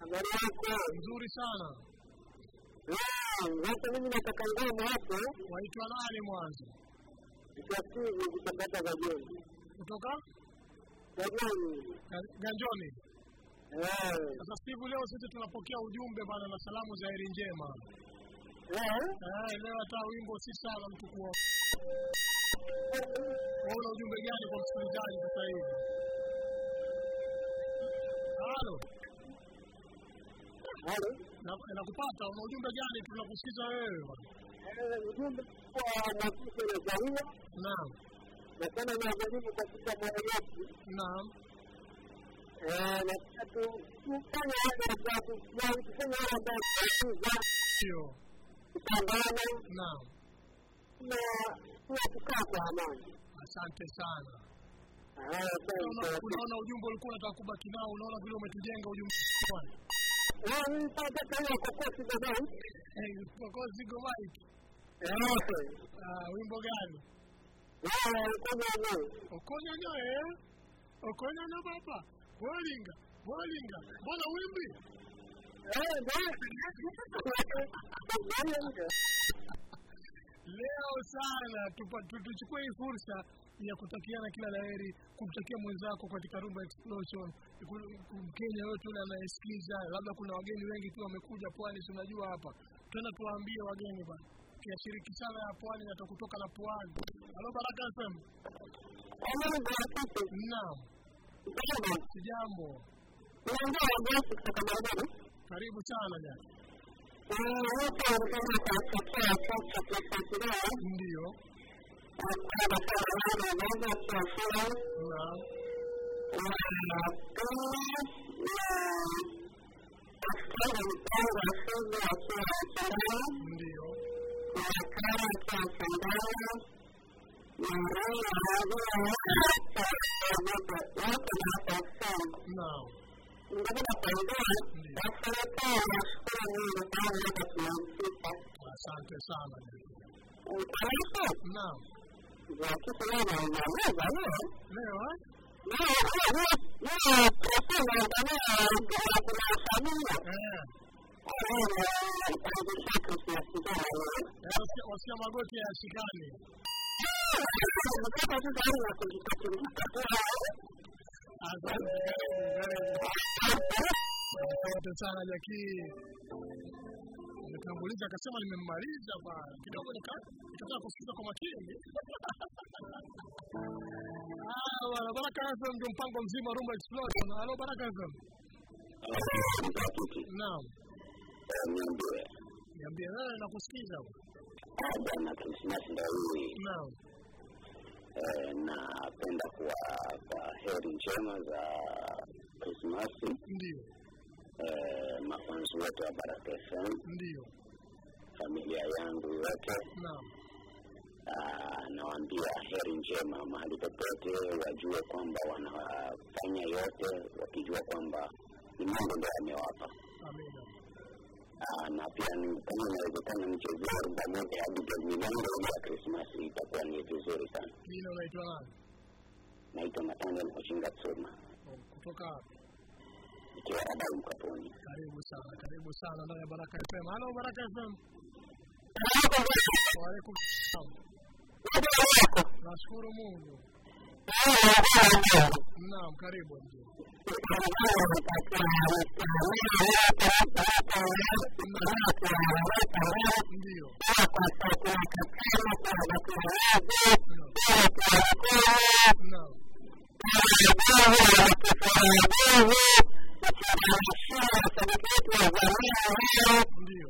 habari yako?
nzuri sana.
Sasa mimi nataka ngoma hapo,
Waitwa nani mwanzo?
mtakatifu kutakata gajoni.
Kutoka
Gajoni.
Ga- Ganjoni. Sasa Steve, leo sisi tunapokea ujumbe bana na salamu za heri njema.
Eh?
Leo hata wimbo si sana mtu kuwa. Una ujumbe gani kwa msikilizaji sasa hivi? Halo,
Halo.
na- nakupata. Una ujumbe gani? Tunakusikiza wewe.
ujumbe kwa mwafisa Rosaria
Naam,
na sana na walimu katika moyo wetu.
naam,
Eh, na pia tu- tufanye wale ambao tu- tufanye wale ambao tunaweza
ndio,
kupambana
naam.
na pia kukaa kwa amani.
Asante sana.
Haya,
Unaona, ujumbe ulikuwa unataka kubaki nao, unaona vile umetujenga ujumbe
kokosi.
Ah, wimbo gani?
Eh.
Okonyonyo eh? Okonyonyo baba. Bolinga, bolinga. Mbona wimbi? Leo sana tuchukue hii fursa ya kutakiana kila la heri, kumtakia mwenzako katika Rumba Explosion, Mkenya yote yule anayesikiza. Labda kuna wageni wengi tu wamekuja pwani, si unajua hapa, tena tuwaambie wageni bana,
kiashiriki sana ya pwani na kutoka na pwani. Halo Baraka FM. Naam. Sijambo. Karibu sana jana. Ndio. Naam. Ndio. Naam. Asante sana. Naam. Leo eh? Eh. Eh, wasikia- Wasikia magoti ya shikani. Asante. Asante sana Jaki. Nimetanguliza akasema nimemmaliza bwana. Kidogo nika nikataka kusikiza kwa makini. Ah, bwana Baraka FM ndio mpango mzima Rumba Explosion. Halo Baraka FM. Naam. Niambie wewe nakusikiza. bwana.
Krismasi ndio hii.
Naam.
Napenda kuwapa heri njema za Krismasi
Ndio.
Eh, mafanzi wote wa Baraka FM,
Ndio.
familia yangu yote
Naam.
Ah, nawaambia heri njema mahali popote, wajue kwamba wanafanya yote wakijua kwamba ni Mungu ndiye amewapa. Ah, na pia ni- kama inawezekana nichezee rumba moja hadi Abigail Milongo ile ya Krismasi, itakuwa ni vizuri sana.
Jina unaitwa nani?
Naitwa Nathaniel Moshinga Tsuma
Kutoka
Mkaponi.
Karibu sana, karibu sana ndani ya Baraka FM. Halo Baraka FM. Waalaikum salam. Nashukuru Mungu. Naam, karibu mzee. Ndio. Naam. Ndio.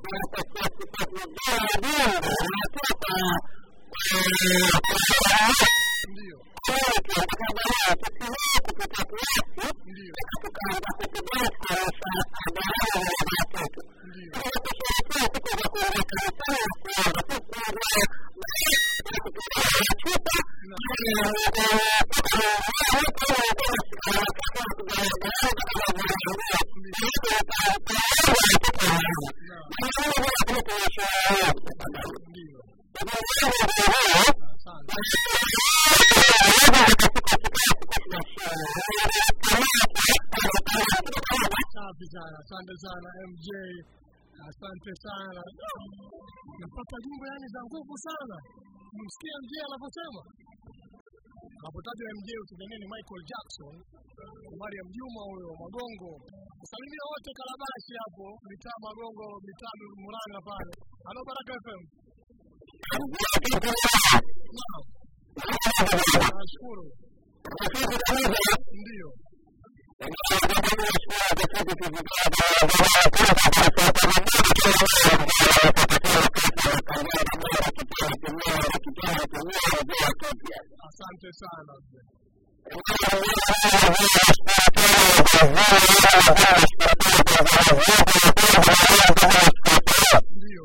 Ndio. Asante sana MJ, asante sana. Napata jumbe yani za nguvu sana. Msikia MJ anavyosema anapotajwa MJ ni Michael Jackson, Mariam Mjuma huyo Magongo. Salimia wote Kalabashi hapo, mitaa Magongo, mitaa Muranga pale. Halo Baraka FM. Nashukuru. Ndio. Ndio.
Asante sana mzee. Ndio.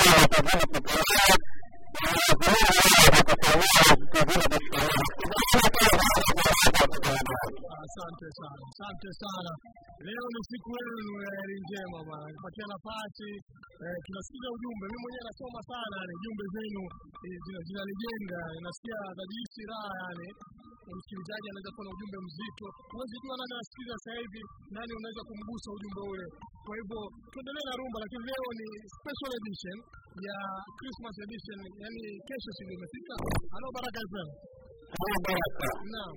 njema bwana, nipatia nafasi eh, tunasikiza ujumbe. Mimi mwenyewe nasoma sana yani jumbe zenu eh, zinanijenga, nasikia najihisi raha yani. Msikilizaji anaweza kuwa na ujumbe mzito, huwezi jua nani sasa hivi, nani unaweza kumgusa ujumbe ule. Kwa hivyo tuendelee na rumba, lakini leo ni special edition ya Christmas edition, yani kesho si imefika. Halo Baraka zenu. Naam.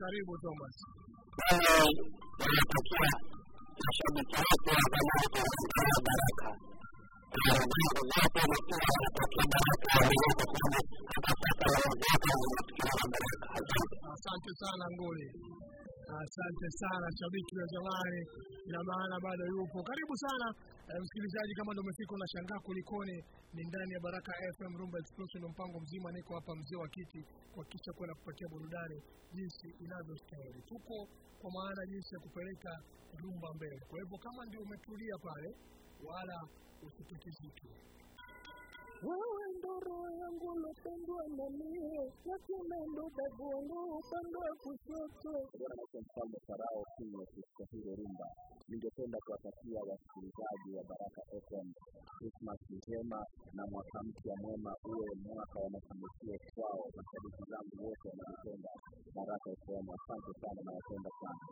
Karibu. Thomas. Asante sana Nguli, asante sana shabiki wa zamani, na maana bado yupo. Karibu sana eh, msikilizaji, kama ndo umefika unashangaa kulikoni, ni ndani ya Baraka FM Rumba Explosion, mpango mzima. Niko hapa mzee wa kiti kuhakikisha kuwa kupatia burudani jinsi inavyostahili. Tuko kwa maana jinsi ya kupeleka rumba mbele. Kwa hivyo kama ndio umetulia pale, wala usipike kitu wewe ndo roho yangu lopendwa na mie, lakini ndo babu wangu upande wa kushoto.
mfalme Farao King wa Rumba. Ningependa kuwatakia wasikilizaji wa Baraka FM Christmas njema na mwaka mpya mwema, uwe mwaka wa mafanikio kwao. Mashabiki zangu wote wanapenda Baraka FM, asante sana, nawapenda sana.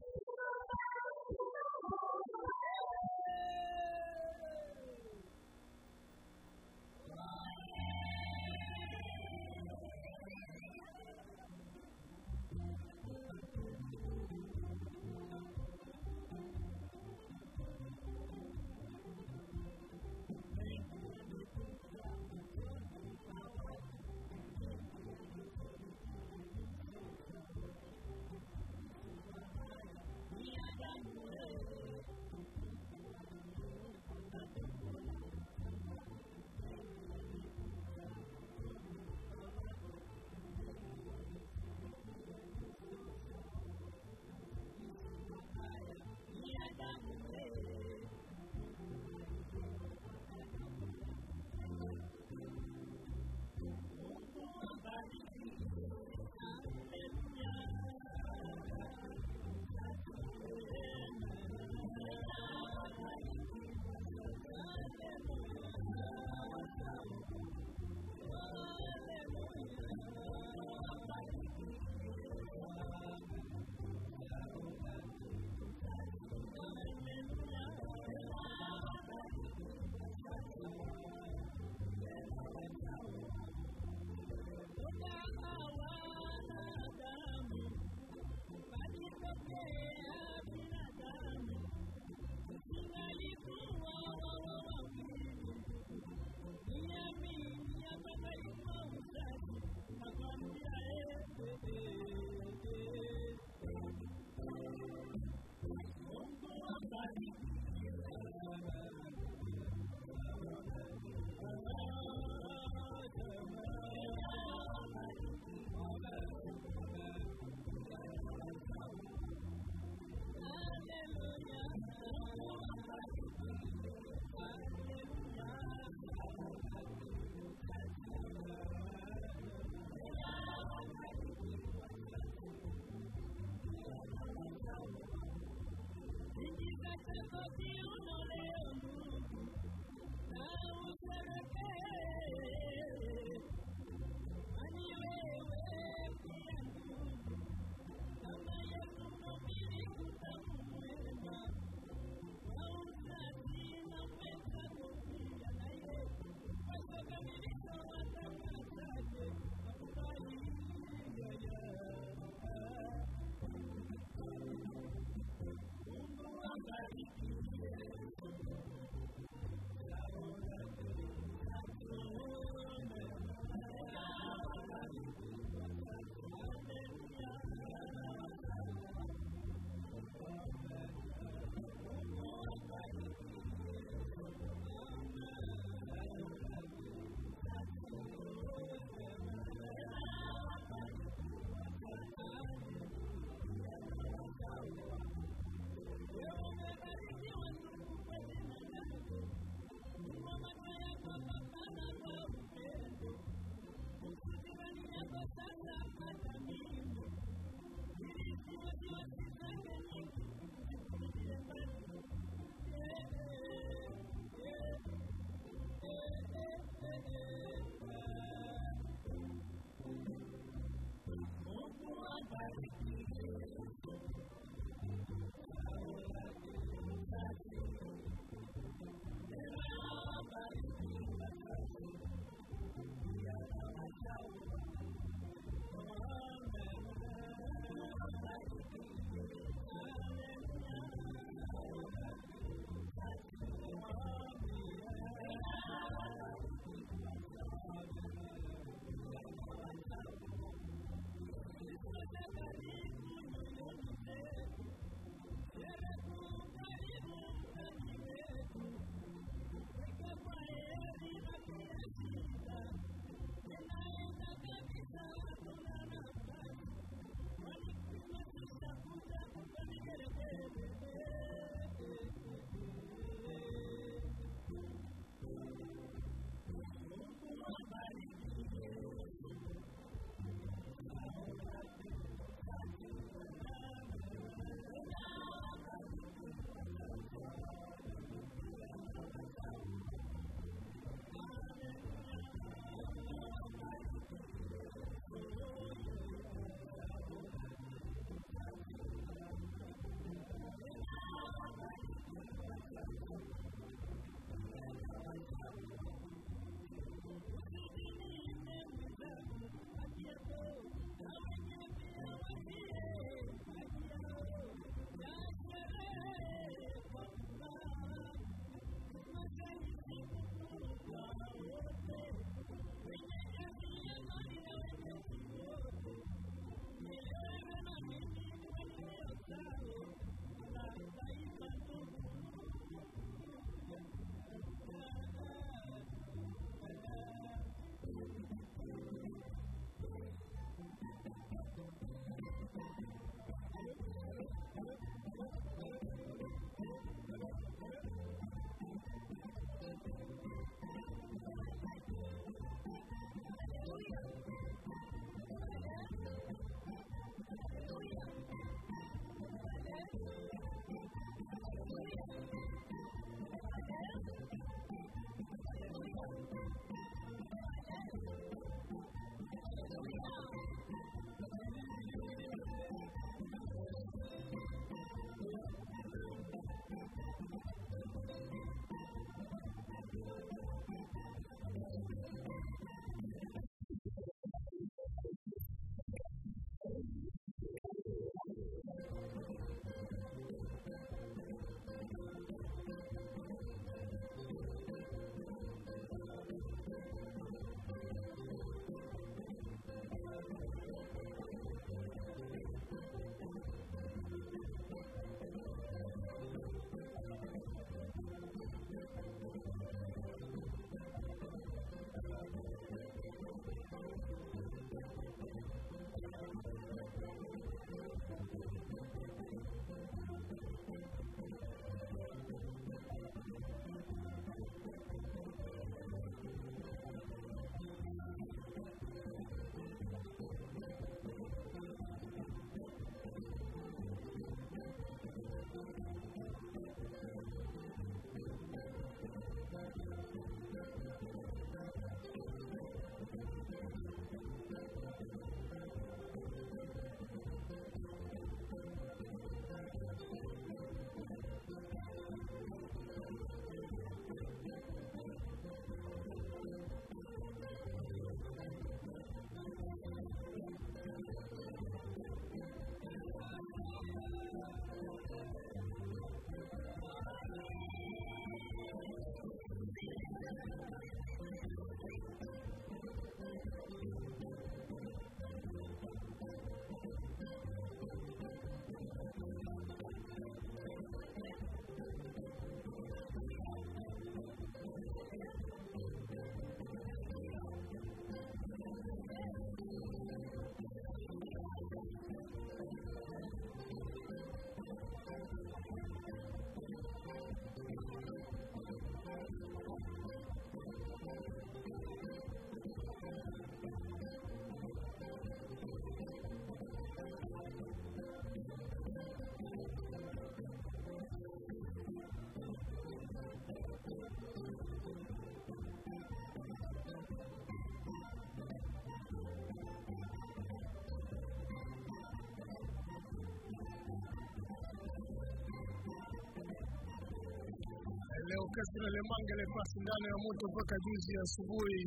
Orchestra alikuwa sindano ya moto mpaka juzi asubuhi.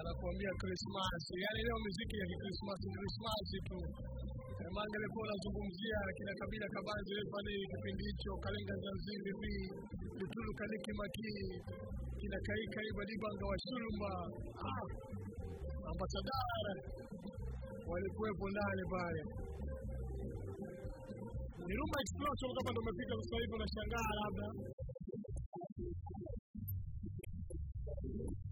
Anakuambia Christmas. Yaani leo muziki ya Christmas ni Christmas tu. mangele kwa anazungumzia kina Kabila Kabanzi pale kipindi hicho Kalenga Zanzibar hivi Lutulu Kaliki Maki kina Kaika Ibadibanga wa Shulumba. Ah. Ambasadara walikuwepo ndani pale. Ni Rumba Explosion kama ndo umefika sasa hivi unashangaa labda
Thank you.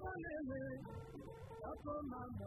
akolele akomama.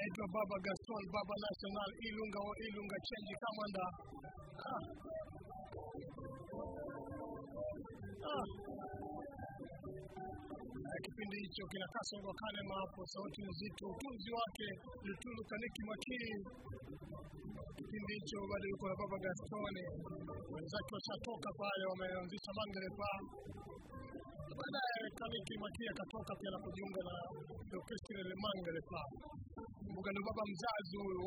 naitwa Baba Gaston, Baba National, Ilunga wa Ilunga, change kamanda. Ah. Ah. Kipindi hicho kina Kasongo Kalema hapo, sauti nzito, utunzi wake Lutulu Kaniki Makini. Kipindi hicho bado yuko na Baba Gaston, wenzake washatoka pale, wameanzisha Mangere pa baadaye Kaniki Makini akatoka pia na kujiunga na orkestra ile Mangere pa kumbuka ndio baba mzazi huyu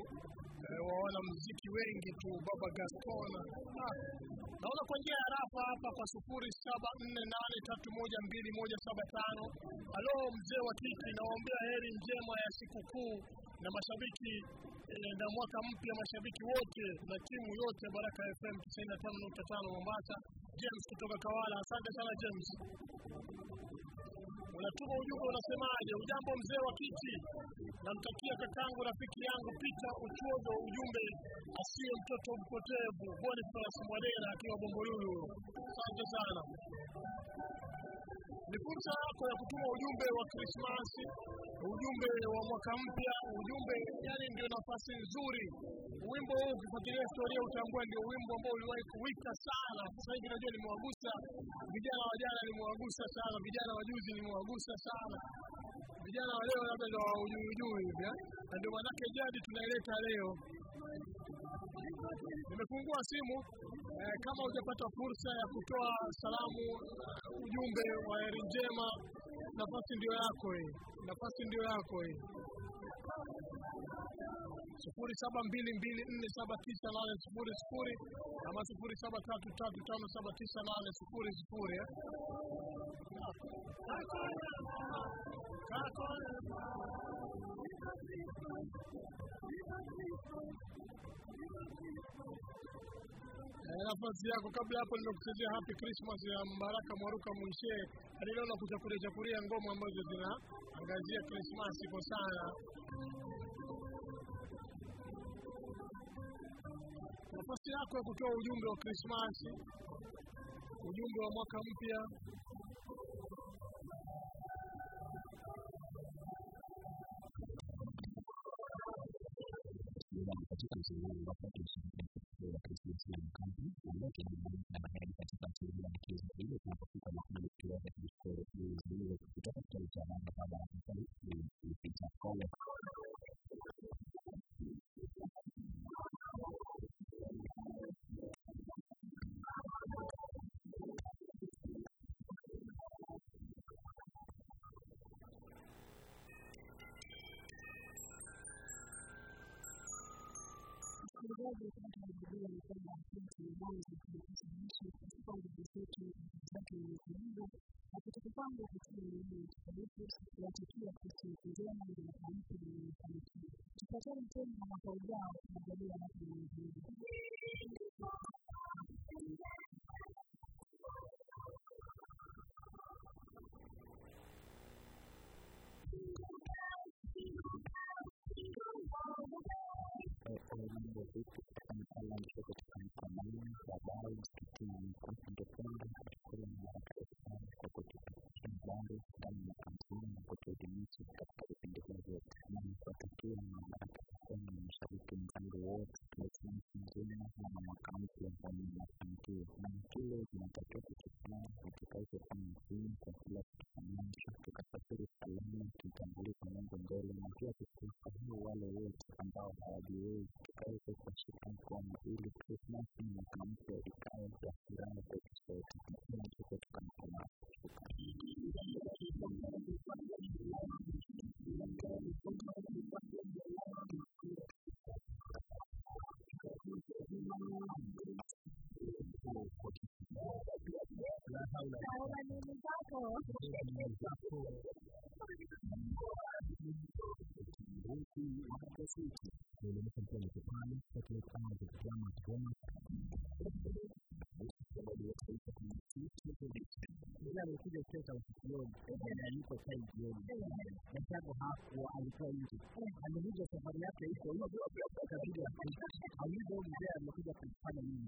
waona wa wanamuziki wengi tu baba Gaston. Naona kwa njia ya rafa hapa kwa sufuri saba nne nane tatu moja mbili moja saba tano. Halo mzee wa kiti, nawaombea heri njema ya sikukuu na mashabiki eh, na mwaka mpya mashabiki wote na timu yote Baraka FM 95.5 Mombasa. James kutoka Kawala, asante sana James unatuma ujumbe unasemaje? Ujambo mzee wa kiti, namtakia kakangu rafiki yangu Pita Uchodo ujumbe asiye mtoto mpotevu. Boniface Mwadera akiwa Bombolulu, asante sana. Ni fursa yako ya kutuma ujumbe wa Krismasi, ujumbe wa mwaka mpya, ujumbe yani, ndio nafasi nzuri. Wimbo huu ukifuatilia historia utambua ndio wimbo ambao uliwahi kuwika sana. Sasa hivi najua limewagusa vijana wa jana, limewagusa sana vijana wa juzi, limewagusa sana vijana wa leo, labda ndio waujujui hivi eh? na ndio maanake jadi tunaileta leo. Nimefungua simu eh, kama hujapata fursa ya kutoa salamu, uh, ujumbe wa heri njema, nafasi ndio yako hii, nafasi ndio yako hii. sufuri saba mbili mbili nne saba tisa nane sufuri sufuri ama sufuri saba tatu tatu tano saba tisa nane sufuri sufuri eh? Eh, nafasi yako kabla hapo nimekuchezea happy christmas ya mbaraka mwaruka mwishe aliona kuchakuria chakuria ngoma ambazo zinaangazia Christmas kwa sana. Nafasi yako ya kutoa ujumbe wa Christmas, ujumbe wa mwaka mpya
katika msururu wa wa Krismasi ya Mkambi ulioke na magari katika msururu wa michezo ile tunapofika mahali kiwanja kilicho zuiliwa kutoka kitabu cha nane baada ya kusali ilipita kole
msikilizaji majibu ni kwamba jinsi uongozi kuboresha maisha katika uongozi wetu zake Mungu na kutoka kwangu katika elimu mtakatifu watakia kuhusu njema na mafanikio na mafanikio. Tupatane tena mwaka ujao mambo mengine.
mambo vipi msho katika mkononi baadaye msikitini ningependa kushukuru Baraka FM kwa kutupatia habari ndani ya kampuni na kutuelimisha katika vipindi hivyo na kuwatakia Baraka FM na mashabiki wenzangu wote Krismasi mzima na mwaka mpya wenye mafanikio na kile tunatakiwa kukifanya hizo kama msimu kwa kila tukifanyisha tukasafiri salama tumtangulize Mungu mbele na pia tusisahau wale wote ambao hawajiwezi Kuelimisha mtu alipopale, lakini kama kupitia matone msemaji wa taifa kwenye City Television.
Yeye alikuja kucheza usikioni na yuko sai jioni. Mchango hakuwa alikuwa nje. Amekuja safari yake iko hivyo ikabidi aulize huyu mzee amekuja kufanya nini.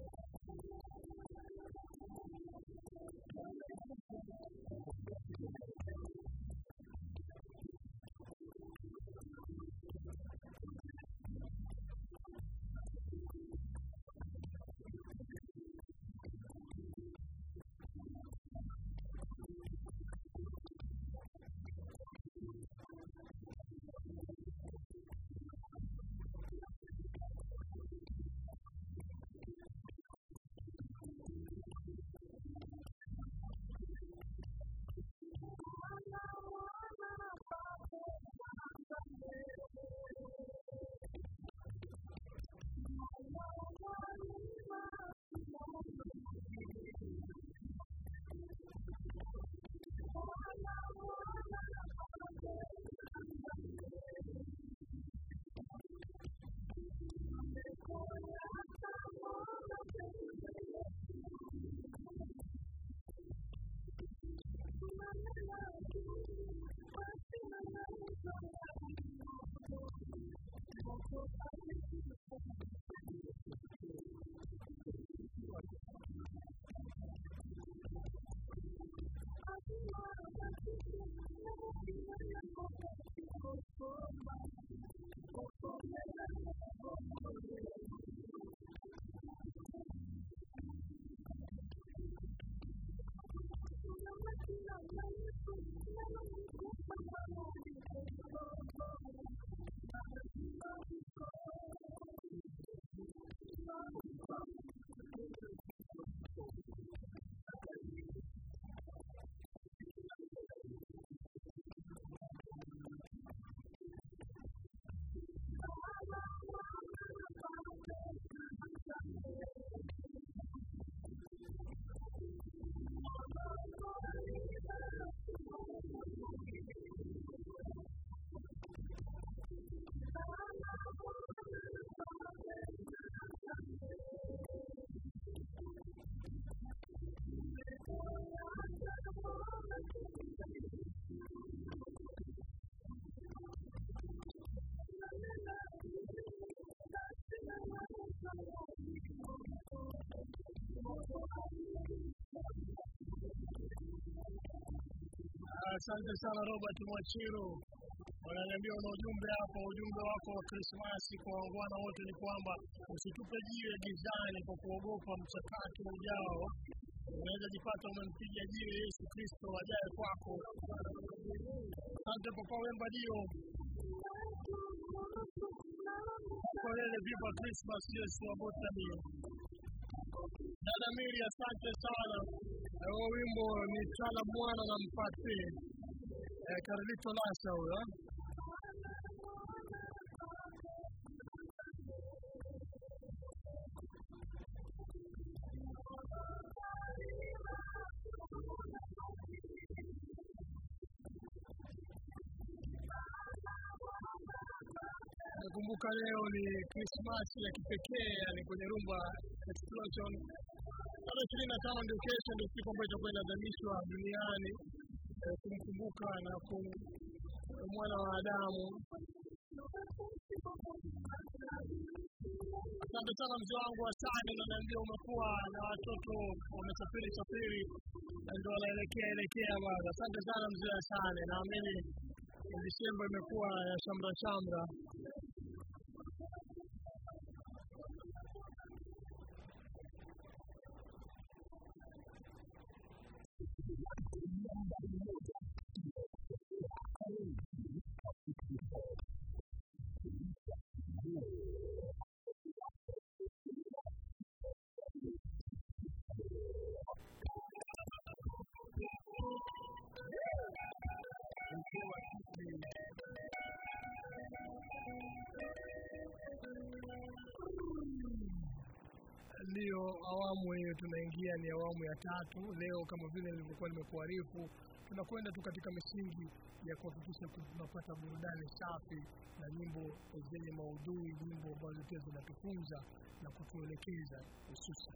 Asante sana Robert Mwachiro, wananiambia una ujumbe hapo. Ujumbe wako wa Krismasi kwa wangwana wote ni kwamba usitupe jiwe gizani kwa kuogopa mchakato ujao. Unaweza jipata umempiga jiwe Yesu Kristo ajaye kwako. Asante Papa Wemba Dio, kolele viva Christmas Yesu wa Botani. Dada Miri, asante sana. Huo wimbo ni Tala Mwana na Mpate eh, Carlito Lasa huyo eh. Nakumbuka leo ni Krismasi ya kipekee, yani kwenye Rumba Explosion. Tarehe ishirini na tano ndio kesho, ndio siku ambayo itakuwa inaadhimishwa duniani eh, kumkumbuka na mwana wa Adamu. Asante sana mzee wangu Hasani, na naambia umekuwa na watoto wamesafiri safiri ndio wanaelekea elekea bado. Asante sana mzee Hasani, naamini Desemba imekuwa ya shamra shamra. Tunaingia, ni awamu ya tatu. Leo kama vile nilivyokuwa nimekuarifu, tunakwenda tu katika misingi ya kuhakikisha tunapata burudani safi na nyimbo zenye maudhui, nyimbo ambazo pia zinatufunza na kutuelekeza hususan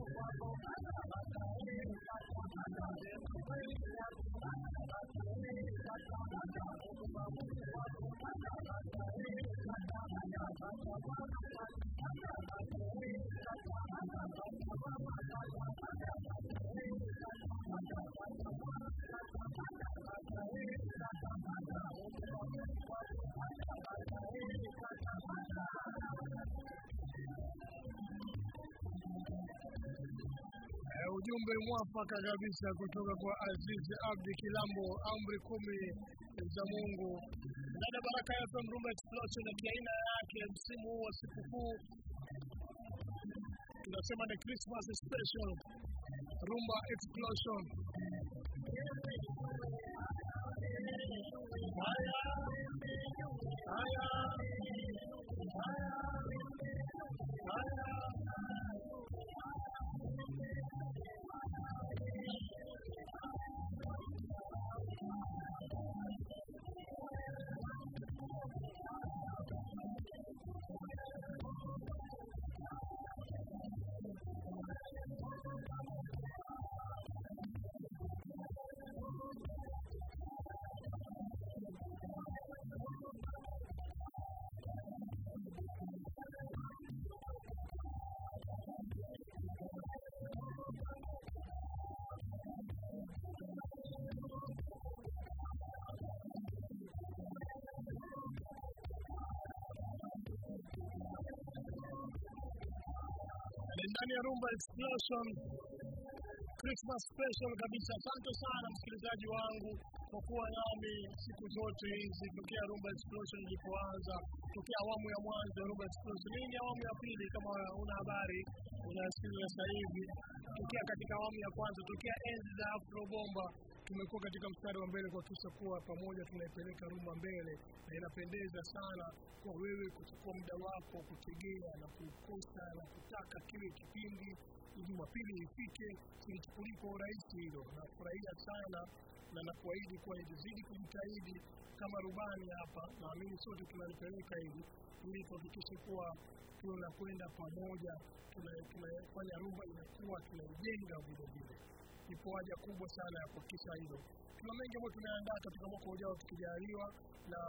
ujumbe mwafaka kabisa kutoka kwa Aziz Abdi Kilambo, amri kumi za Mungu. Dada Baraka ya FM Rumba Explosion ya kiaina yake msimu huu wa sikukuu, tunasema ni Christmas special Rumba Explosion. Haya, haya, haya, Rumba Explosion Christmas special kabisa. Asante sana msikilizaji wangu kwa kuwa nami siku zote hizi tokea Rumba Explosion ilipoanza, tokea awamu ya mwanzo Rumba Explosion. Ni awamu ya pili, kama una habari unasikiliza sasa hivi, tokea katika awamu ya kwanza, tokea enzi za Afro Bomba tumekuwa katika mstari wa mbele kuhakikisha kuwa pamoja tunaipeleka rumba mbele, na inapendeza sana kwa wewe kuchukua muda wako kutegea na kukosa na kutaka kile kipindi Jumapili ifike, silichukulii kwa urahisi hilo. Nafurahia sana na nakuahidi kuwa nitazidi kujitahidi kama rubani hapa, naamini sote tunalipeleka hili ili tuhakikishe kuwa tunakwenda pamoja, tunafanya rumba inakuwa tunaijenga vile vile ipo haja kubwa sana ya kuhakikisha hilo. Tuna mengi ambayo tunaandaa katika mwaka ujao tukijaliwa, na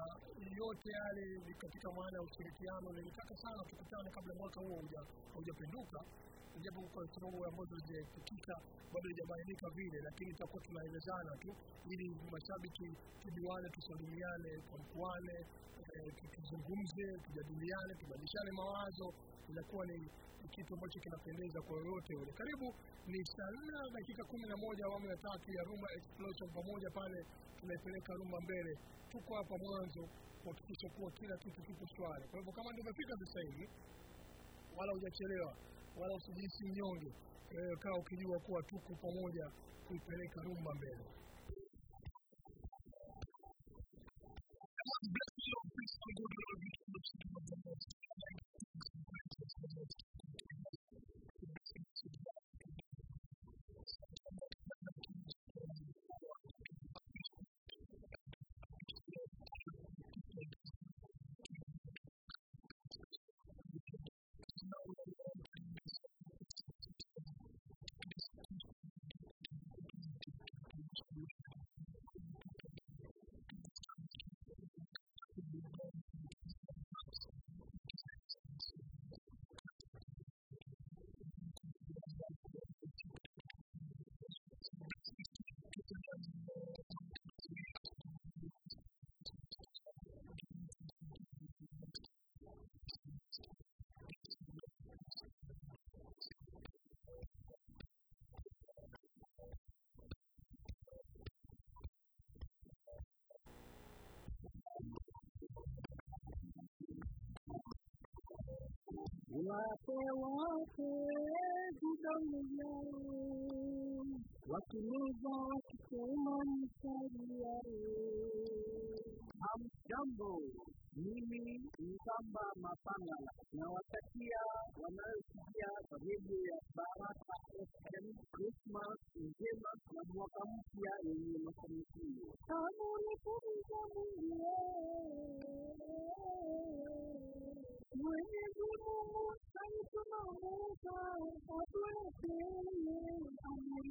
yote yale katika maana ya ushirikiano. Nilitaka sana tukutane kabla mwaka huo hauja- haujapinduka, japo kwa sababu ambazo hazijafikika bado haijabainika vile, lakini tutakuwa tunaelezana tu ili mashabiki tujuane, tusalimiane, kwa mkuane, tuzungumze, tujadiliane, tubadilishane mawazo. Inakuwa ni kitu ambacho kinapendeza kwa yoyote yule. Karibu ni saa nne dakika kumi na moja awamu ya tatu ya Rumba Explosion, pamoja pale tunaipeleka rumba mbele. Tuko hapa mwanzo kuhakikisha kuwa kila kitu kiko shwari. Kwa hivyo kama ndio umefika sasa hivi, wala hujachelewa, wala usijisi mnyonge, eh, kaa ukijua kuwa tuko pamoja kuipeleka rumba mbele.
Vyao, wakimeza wakisema mstari yao. Hamjambo, mimi Mkamba Mapanga na watakia wanaosikia kwa redio ya Baraka FM Krismas njema na mwaka mpya yenye mafanikio. Karibuni kumza Mungu Mwenyezi Mungu atuletee amri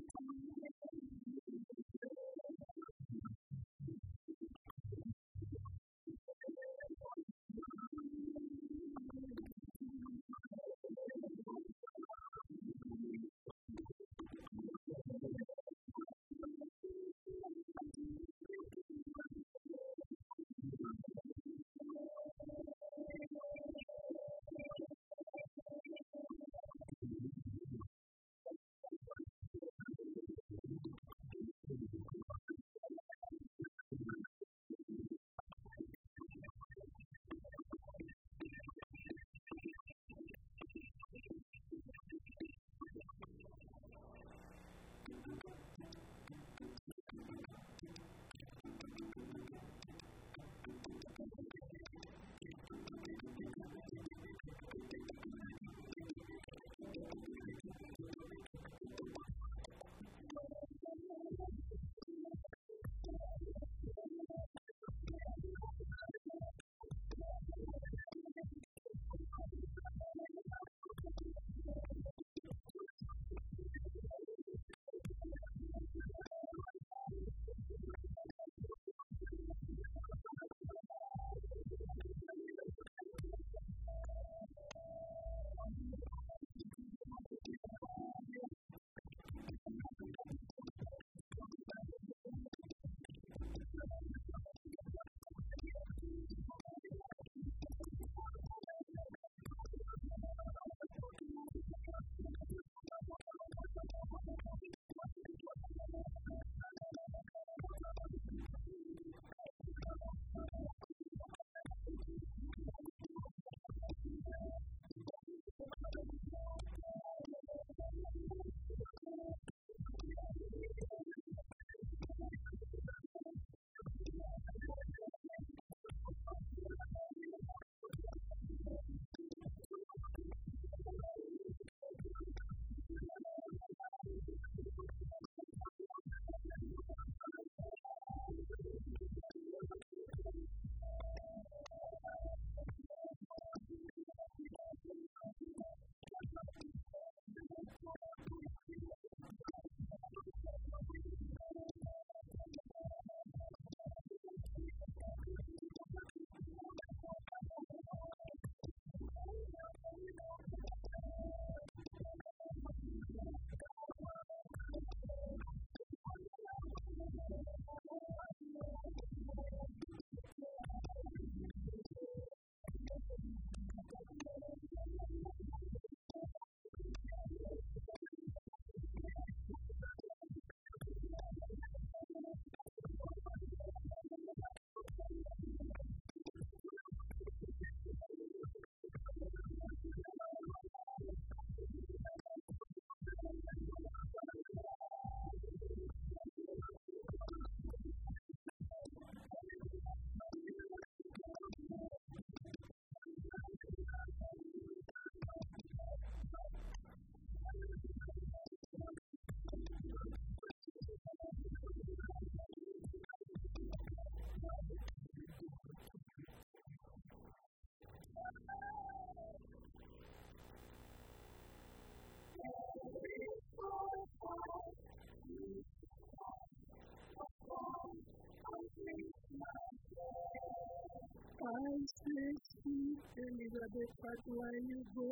Elizabeth, but where you go?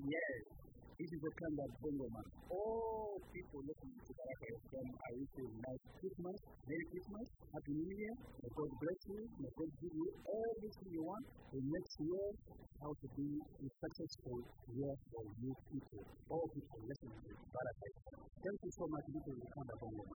Yes, this is a kind of bongo man. All people listening to that FM, I wish you a nice Christmas, Merry Christmas, Happy New Year. May God bless you. May God give you everything you want. The next year, how to be a successful year for you people. All people listening to Paradise. Thank you so much, this is the kind bongo man.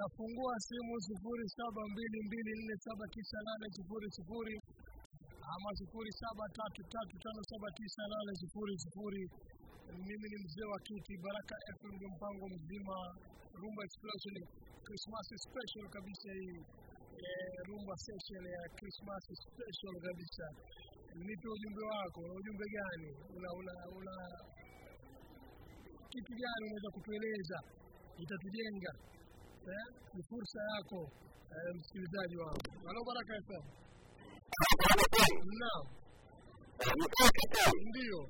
Nafungua simu sifuri saba mbili mbili nne saba tisa nane sifuri sifuri ama sifuri saba tatu tatu tano saba tisa nane sifuri sifuri. Mimi ni mzee wa kiti Baraka FM, ndio mpango mzima Rumba Explosion Christmas special kabisa hii eh, Rumba session ya Christmas special kabisa. Nipe ujumbe wako, na ujumbe gani? Una, una, una kitu gani unaweza kutueleza itatujenga eh? Ni fursa yako eh, msikilizaji wangu. Halo Baraka FM. Naam, ndio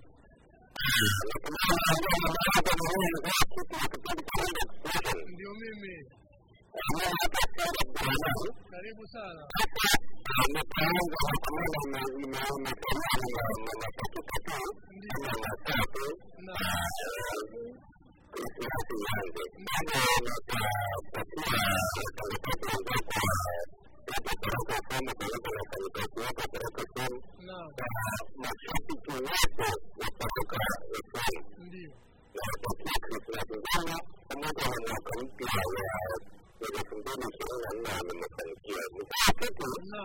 ndio mimi. Karibu sana. Naam, naam, ndio naam, ndio Bwana,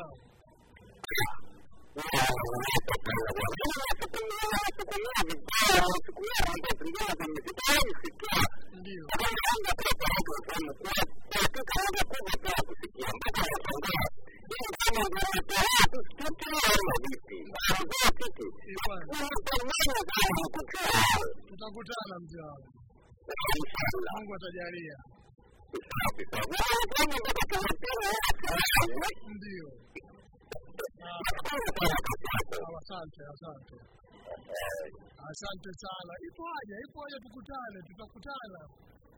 tutakutana wangu, Mungu atajalia. Ndio. Asante, asante, asante sana. Ipo haja, ipo haja tukutane, tutakutana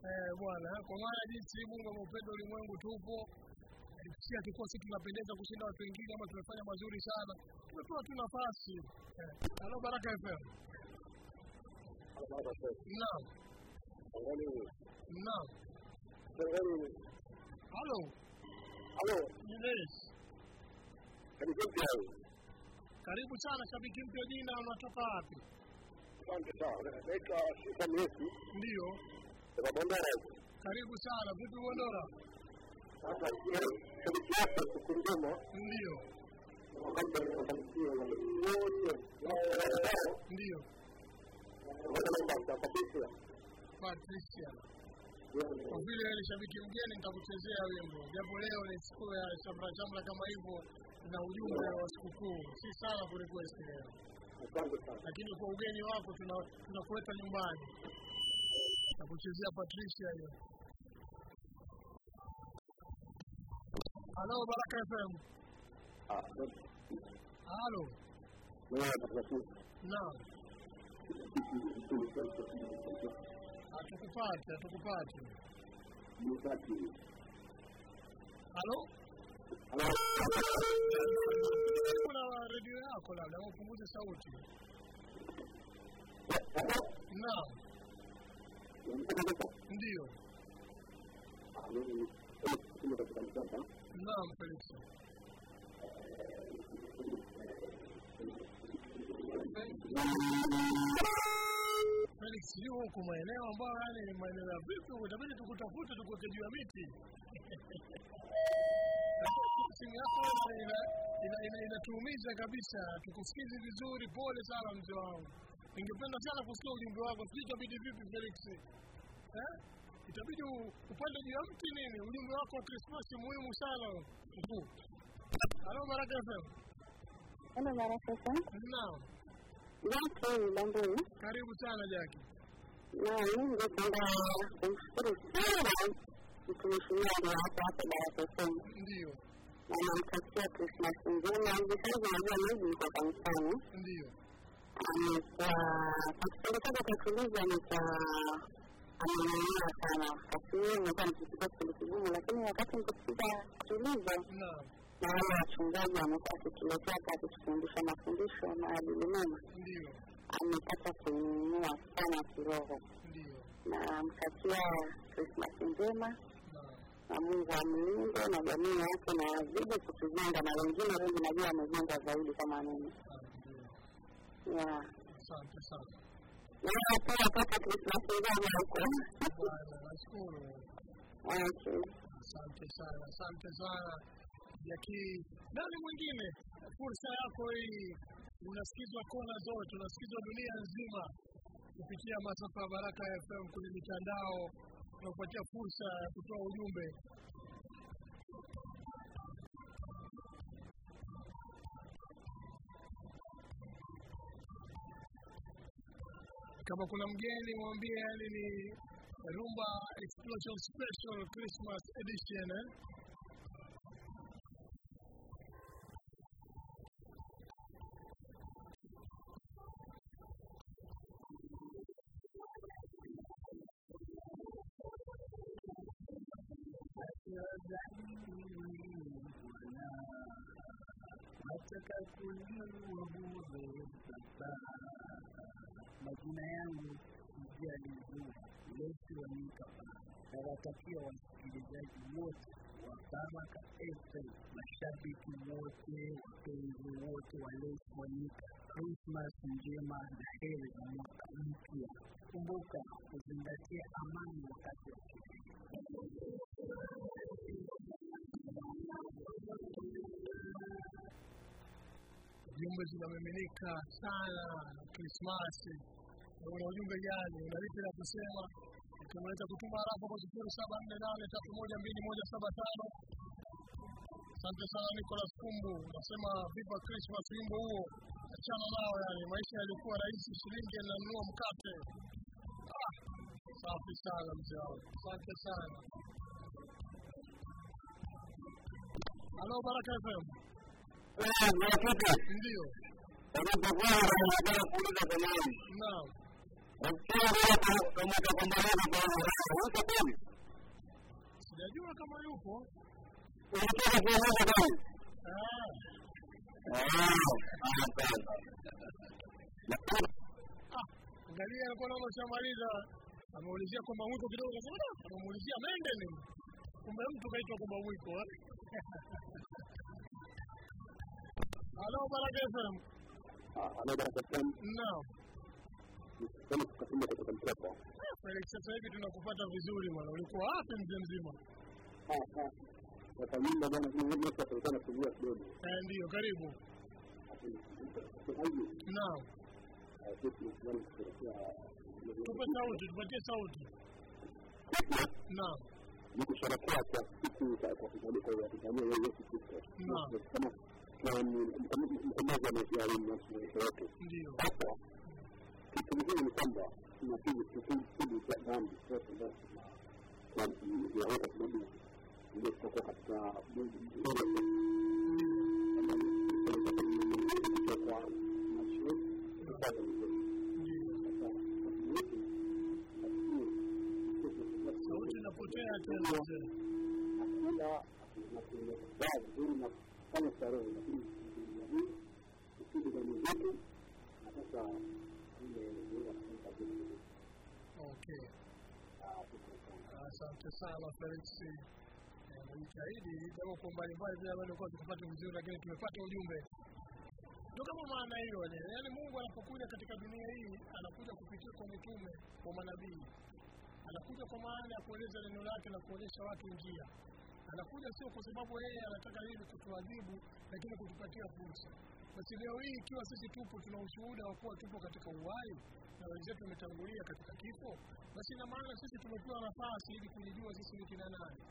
eh, bwana, kwa maana jinsi Mungu ameupenda ulimwengu tupo sisi si kikosi tunapendeza kushinda watu wengine ama tumefanya mazuri sana, tumepewa tu nafasi. Eh, Halo Baraka FM. Naam, naam. Halo. Yes. Karibu sana shabiki mpya, jina unatoka wapi? Asante sana, naitwa Sifa Mesi. Ndio. Karibu sana. Vipi Bondora? Sasa shabiki yako Kukunduma. Ndio. Ndio. Patricia. Kwa vile ni shabiki mgeni nitakuchezea wimbo. Japo leo ni siku ya shamra shamra kama hivyo na ujumbe wa sikukuu. Si sana kurequest leo. Lakini kwa ugeni wako tuna tunakuweka nyumbani. Nakuchezea Patricia hiyo. Halo Baraka FM. Halo. Naam. Hatukupati, hatukupati. Halo? Kuna redio yako labda, au upunguze sauti. Naam. Ndio. Naam, Felix. Felix, sijui huku maeneo ambayo yani ni maeneo ya vipi, utabidi tukutafute ya miti. Simu yako ina- ina- ina- ina- inatuumiza kabisa, tukusikizi vizuri. Pole sana mzee wangu, ningependa sana kusikia ujumbe wako. Sijui itabidi vipi Felix, eh? Itabidi upande juu ya mti nini? Ujumbe wako wa Krismasi muhimu sana. Halo Baraka FM.
Halo Baraka sana.
Naam,
Jaki Lamboni.
karibu sana Jaki.
Na mimi ningependa kumshukuru sana mtumishi wangu hapa hapa Baraka FM.
Ndio,
Na namtakia Krismasi njema. Hivi sasa najua mimi niko kanisani.
ndio,
kwa chake cha amenyanyua sana. Wakati huo nimekuwa nikipitia kipindi kigumu, lakini wakati nikipita tulivu na wale wachungaji wamekuwa wakituletea akitufundisha mafundisho ya maadili mema, amepata kuinua sana kiroho. na mtakia Krismasi njema. Na Mungu amlinde na jamii yake na azidi kutujenga na wengine wengi najua wamejenga zaidi kama
nini. Ndio.
Yeah.
Asante sana
Wewe pia kaka tunafungana huko.
Asante sana, asante sana Jaki. Nani mwingine? Fursa yako hii, unasikizwa kona zote, unasikizwa dunia nzima kupitia masafa ya Baraka FM kwenye mitandao, unakupatia fursa ya kutoa ujumbe. Kama kuna mgeni mwambie, yani ni Rumba Explosion Special Christmas Edition eh?
Nataka kujua bure majina yangu Mjalizua Yesu Wanikapa. Nawatakia wasikilizaji wote wa Baraka FM, mashabiki wote, wapenzi wote wa Wanika, Krismas njema na heri za mwaka mpya. Kumbuka kuzingatia amani wakati wa.
Jumbe zinamiminika sana Krismasi. Una ujumbe gani? Una lipi la kusema? Tunaweza kutuma harafu kwa sifuri saba nne nane tatu moja mbili moja saba tano. Asante sana Nicholas Kumbu, nasema viva Christmas, wimbo huo achana nao, yani maisha yalikuwa rahisi, shilingi inanunua mkate. Ah, safi sana mzee wangu, asante sana. Halo Baraka FM, ndio naam. Sijajua kama yupo. Ah, ah, angalia alikuwa naona ushamaliza. Ameulizia kwamba mwiko kidogo, kasema "Ah, amemuulizia mende ni kumbe mtu kaitwa kwamba mwiko eh? Halo Baraka FM, naam. Felix, sasa hivi tunakupata vizuri bwana. Ulikuwa wapi mzee mzima? Eh, ndio, karibu. Naam, tupe sauti, tupatie sauti. Naam,
ni kusherekea kwa siku za kwa kuzaliwa kwa kuzaliwa kwa Yesu Kristo.
Naam.
Kama kama mkombozi wa maisha ya maisha yetu.
ndio.
Sasa kitu kingine ni kwamba tunapigi tukipigi za dhambi zote ambazo tunaweka sababu ndio tutakuwa katika mbele kwa maisha yetu. Tupate vizuri. Sasa
Sauti inapotea tena mzee.
nakula na kumekaa vizuri na kufanya starehe, lakini jamii kipindi za mwenzetu na sasa ile ile wanafanya vitu
Okay, asante sana Felix. Eh, kama kwa mbali vile ambavyo kwa kupata vizuri, lakini tumepata ujumbe. Ndio kama maana hiyo, yani yaani Mungu anapokuja katika dunia hii anakuja kupitia kwa mitume, kwa manabii. Anakuja kwa maana ya kueleza neno lake na kuonyesha watu njia. Anakuja sio kwa sababu yeye anataka ili kutuadhibu, lakini kutupatia fursa. Basi leo hii ikiwa sisi tupo tuna ushuhuda wa kuwa tupo katika uhai na wenzetu wametangulia katika kifo, basi ina maana sisi tumepewa nafasi ili kujijua sisi ni kina nani,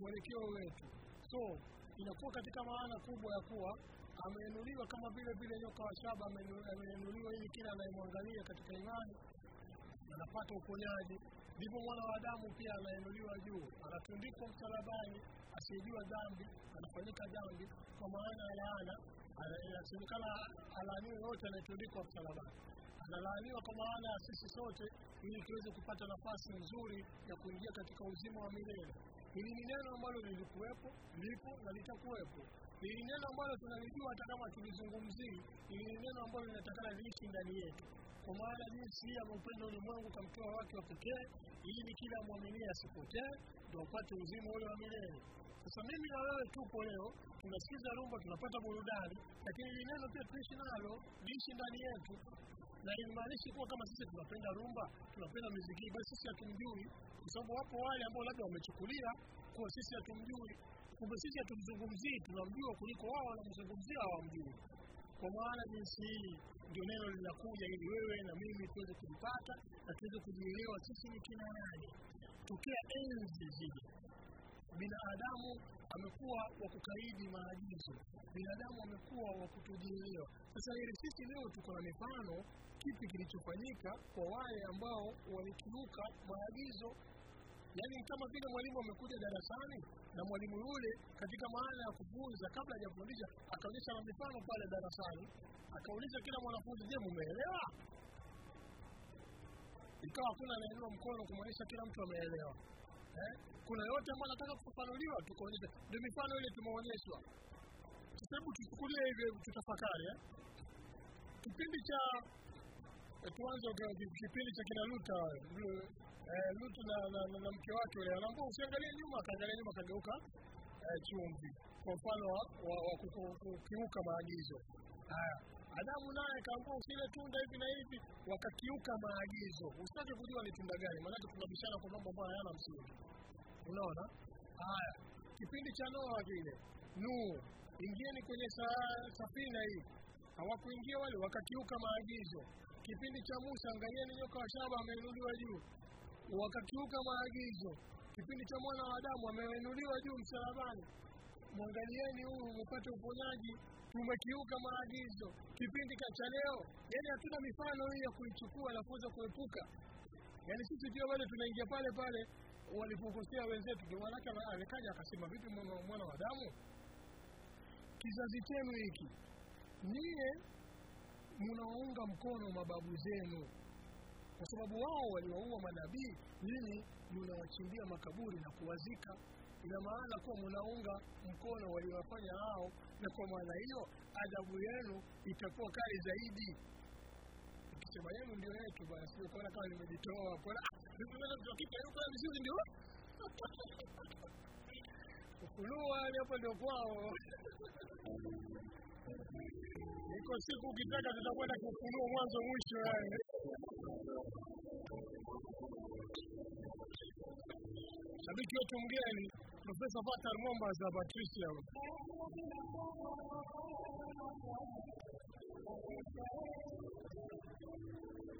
mwelekeo wetu. So inakuwa katika maana kubwa ya kuwa ameinuliwa kama vile vile nyoka wa shaba ameinuliwa ili kila anayemwangalia katika imani anapata uponyaji. Ndivyo mwana wa Adamu pia anainuliwa juu, anatundikwa msalabani, asiyejua dhambi anafanyika dhambi kwa maana ya laana. Ana- Inasemekana alaaniwe yote anayetundikwa msalabani, analaaniwa kwa maana ya sisi sote, ili tuweze kupata nafasi nzuri ya kuingia katika uzima wa milele. Hili ni neno ambalo lilikuwepo, lipo na litakuwepo. Hili neno ambalo tunalijua hata kama tulizungumzii. Hili ni neno ambalo linatakana liishi ndani yetu kwa maana jinsi hii ameupenda ulimwengu kamtoa wake wa pekee, ili kila mwaminie asipotee, ndio upate uzima ule wa milele. Sasa mimi na wewe tupo leo, tunasikiza rumba, tunapata burudani, lakini hili neno pia tuishi nalo, liishi ndani yetu. Na imaanishi kuwa kama sisi tunapenda rumba tunapenda muziki basi sisi hatumjui. Kwa sababu wapo wale ambao labda wamechukulia kuwa sisi hatumjui. Kumbe sisi hatumzungumzii tunamjua kuliko wao wanamzungumzia hawamjui. Kwa maana jinsi hii ndio neno linakuja ili wewe na mimi tuweze kulipata na tuweze kujielewa sisi ni kina nani. Tokea enzi zile binadamu amekuwa wa kukaidi maagizo. Binadamu amekuwa wa kutojielewa sasa ili sisi leo tuko na mifano kipi kilichofanyika kwa wale ambao walikiuka maagizo? Yaani kama vile mwalimu amekuja darasani na mwalimu yule katika maana ya kufunza kabla hajafundisha akaonyesha na mifano pale darasani akauliza kila mwanafunzi je mumeelewa? Ikawa hakuna anainua mkono kumaanisha kila mtu ameelewa. Eh? Kuna yote ambayo anataka kufafanuliwa tukuonyesha. ndio mifano ile tumeonyeshwa sasa hebu tuchukulie hivyo tutafakari eh? kipindi cha eh, tuanze kipindi cha kina Luta eh, Lutu na, na, na, na mke wake yule anaambia usiangalie nyuma, akaangalia nyuma akageuka eh, chumvi, kwa mfano wa, wa, kukiuka maagizo haya. Adamu naye akaambia usile tunda hivi na hivi, wakakiuka maagizo. Usitake kujua ni tunda gani, maanake tunabishana kwa mambo ambayo hayana msingi. Unaona? Haya, kipindi cha Noa kile, Nuhu, ingieni kwenye safina hii. Hawakuingia wale, wakakiuka maagizo. Kipindi cha Musa, angalieni nyoka wa shaba ameinuliwa juu wakakiuka maagizo. Kipindi cha mwana wa Adamu ameinuliwa juu msalabani, mwangalieni huyu mupate uponyaji. Tumekiuka maagizo. Kipindi cha leo, yani hatuna mifano hii ya kuichukua na kuweza kuepuka. Yani sisi pia bado tunaingia pale pale walipokosea wenzetu. Ndio maanake ana- amekaja akasema, vipi mwana, mwana wa damu, kizazi chenu hiki niye mnawaunga mkono mababu zenu kwa sababu wao waliwaua manabii, nini mnawachimbia makaburi na kuwazika. Ina maana kuwa mnaunga mkono waliwafanya hao, na kwa maana hiyo adabu yenu itakuwa kali zaidi sema yenu ndio yetu bwana, sio kuona kama nimejitoa kuona nimeona mtu akika yuko na ah, vizuri ndio kufunua ni hapo ndio kwao. niko siku ukitaka tutakwenda kufunua mwanzo mwisho yani. Shabiki wetu mgeni Profesa Fatar Mwamba za Patricia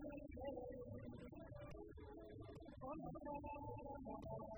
Thank you.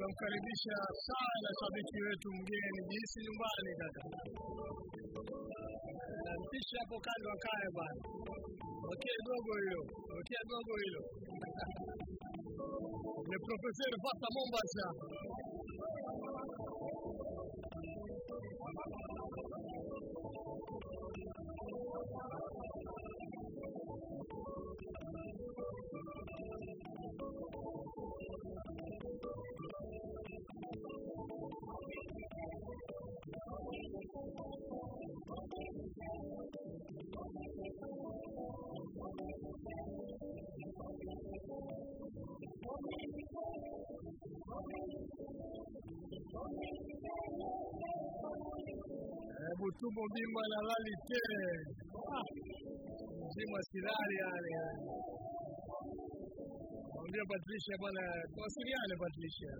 tunamkaribisha sana shabiki wetu mgeni jihisi nyumbani kaka. Na mpishe hapo kando akae bana okee dogo hilo okea dogo hilo. Ni profeseri pasta mombasa. Eh, Butumbo bima na lali tele. Mzima silali yani ongea Patricia bwana tuwasiliane Patricia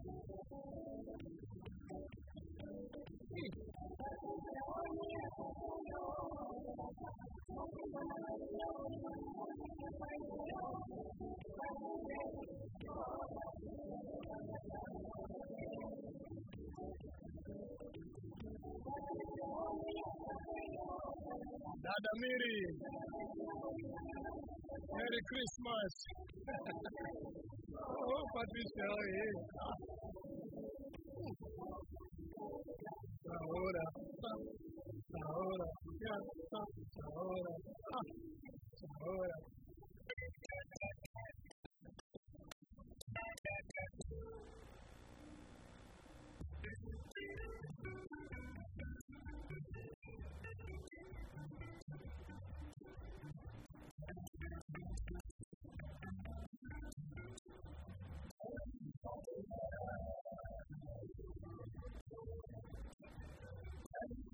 dada Miri
Merry Christmas. oh, Patricia, oye. Ahora, ahora, ya ahora, ahora.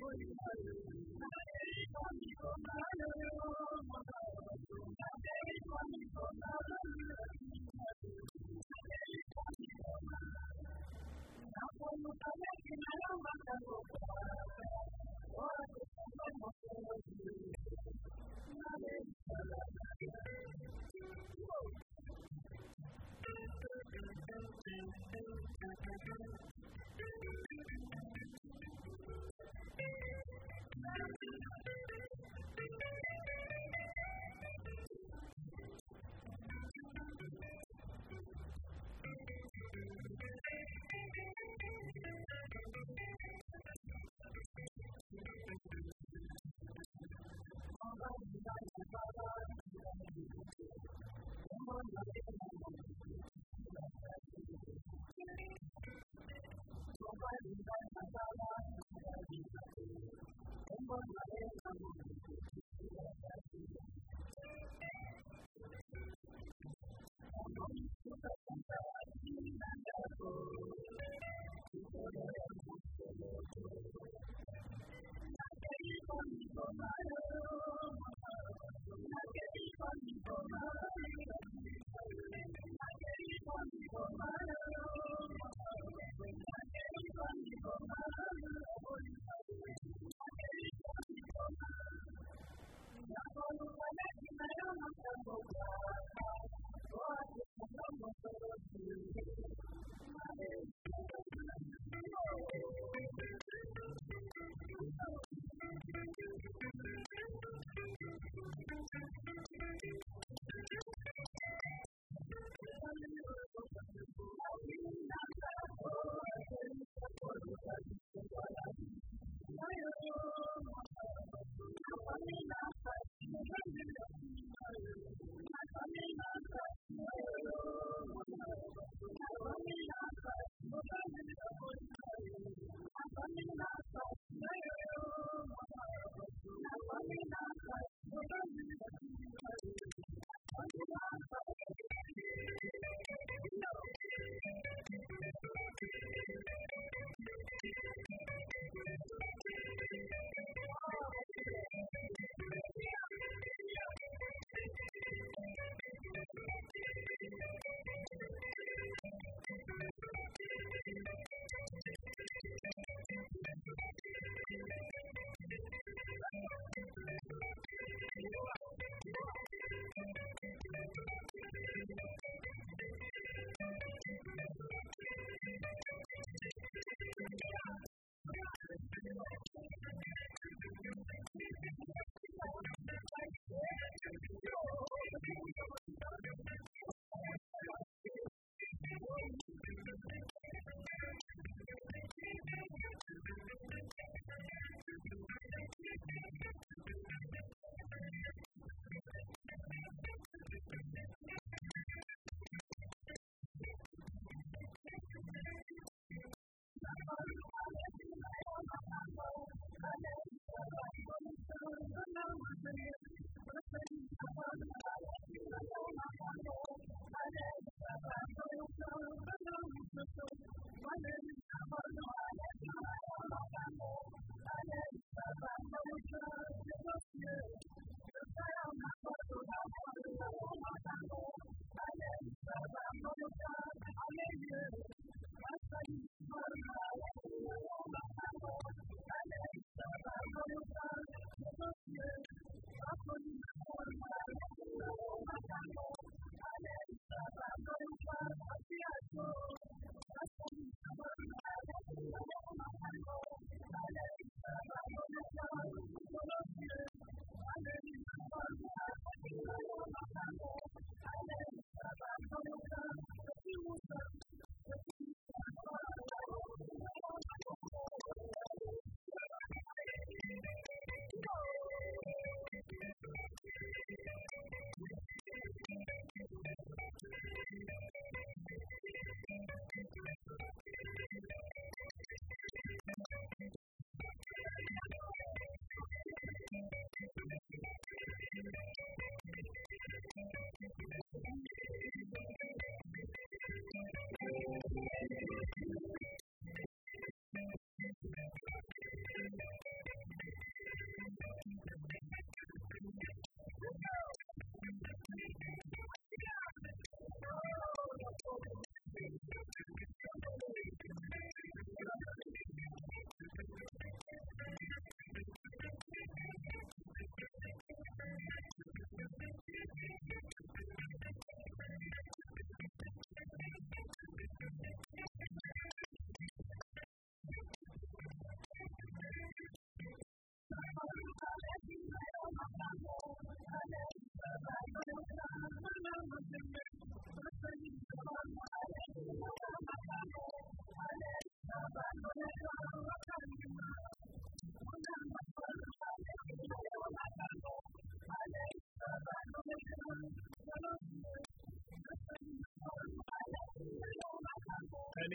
free.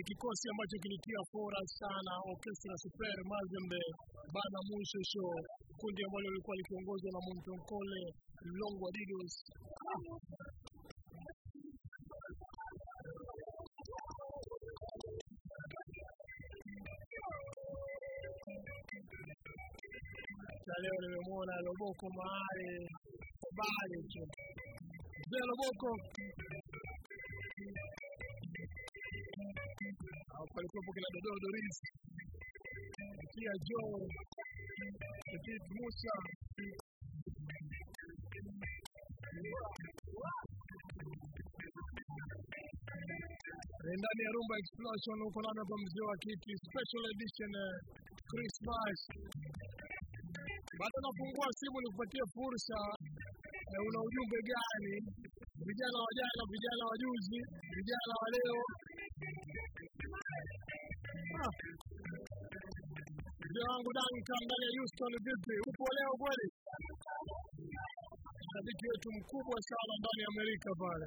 Kikosi ambacho kilitia fora sana Orchestra Super Mazembe bana mwisho show, kundi ambalo lilikuwa likiongozwa na Montonkole Longwa Didos. Cha leo nimemwona Loboko mahali bali tu Loboko palikuwepo kina Dodoo Doris pia Joe. Petit Musa. Ndani ya Rumba Explosion huko nami hapa mzee wa kiti. Special edition eh, Christmas bado nafungua simu nikupatie fursa eh, una ujumbe gani? Vijana wa jana vijana wa juzi vijana wa leo mzee kaangalia Houston vipi upo leo kweli? Shabiki wetu mkubwa sana ndani ya Amerika pale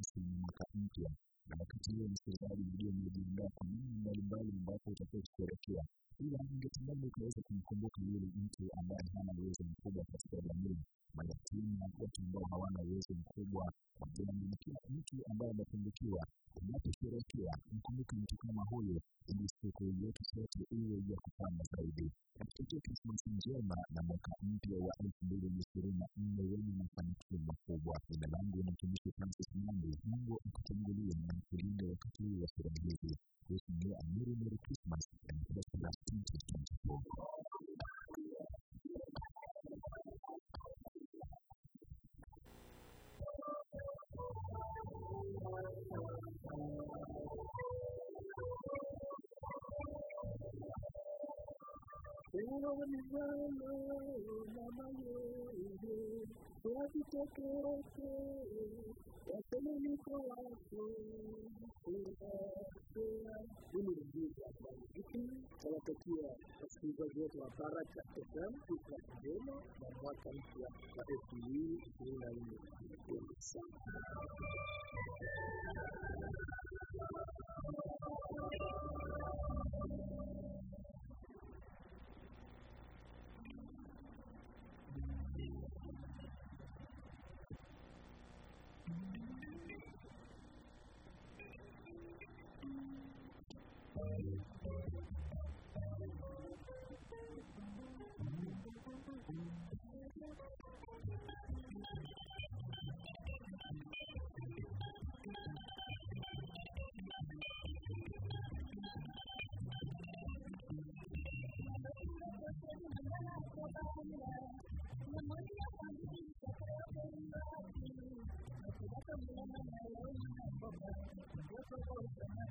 wa Krismasi na mwaka mpya, na wakati huo msikilizaji, najua umejiandaa kwa namna mbalimbali ambapo utakuwa ukisherehekea, ila ningetamani ukaweza kumkumbuka yule mtu ambaye hana uwezo mkubwa katika jamii, mayatima, watu ambao hawana uwezo mkubwa, wajane na kila mtu ambaye amepungukiwa. Unaposherehekea, mkumbuke mtu kama huyu, ili siku yetu sote iwe ya kupanda zaidi. Nakutakia Krismasi njema na mwaka mpya wa elfu mbili na ishirini na nne wenye mafanikio makubwa. Jina langu ni mtumishi Francis Nyambi, Mungu akutangulie na kulinde wakati huu wa sherehe hizi. Yesu ndiye amiri Merry Christmas and blessed last 2024.
Nawatakia wasikilizaji wote wa Baraka FM siku njema na mwaka mpya wa elfu mbili ishirini na nne. Asante sana.
como memoria también yo creo que iba y me quedé también en la última época
yo creo que me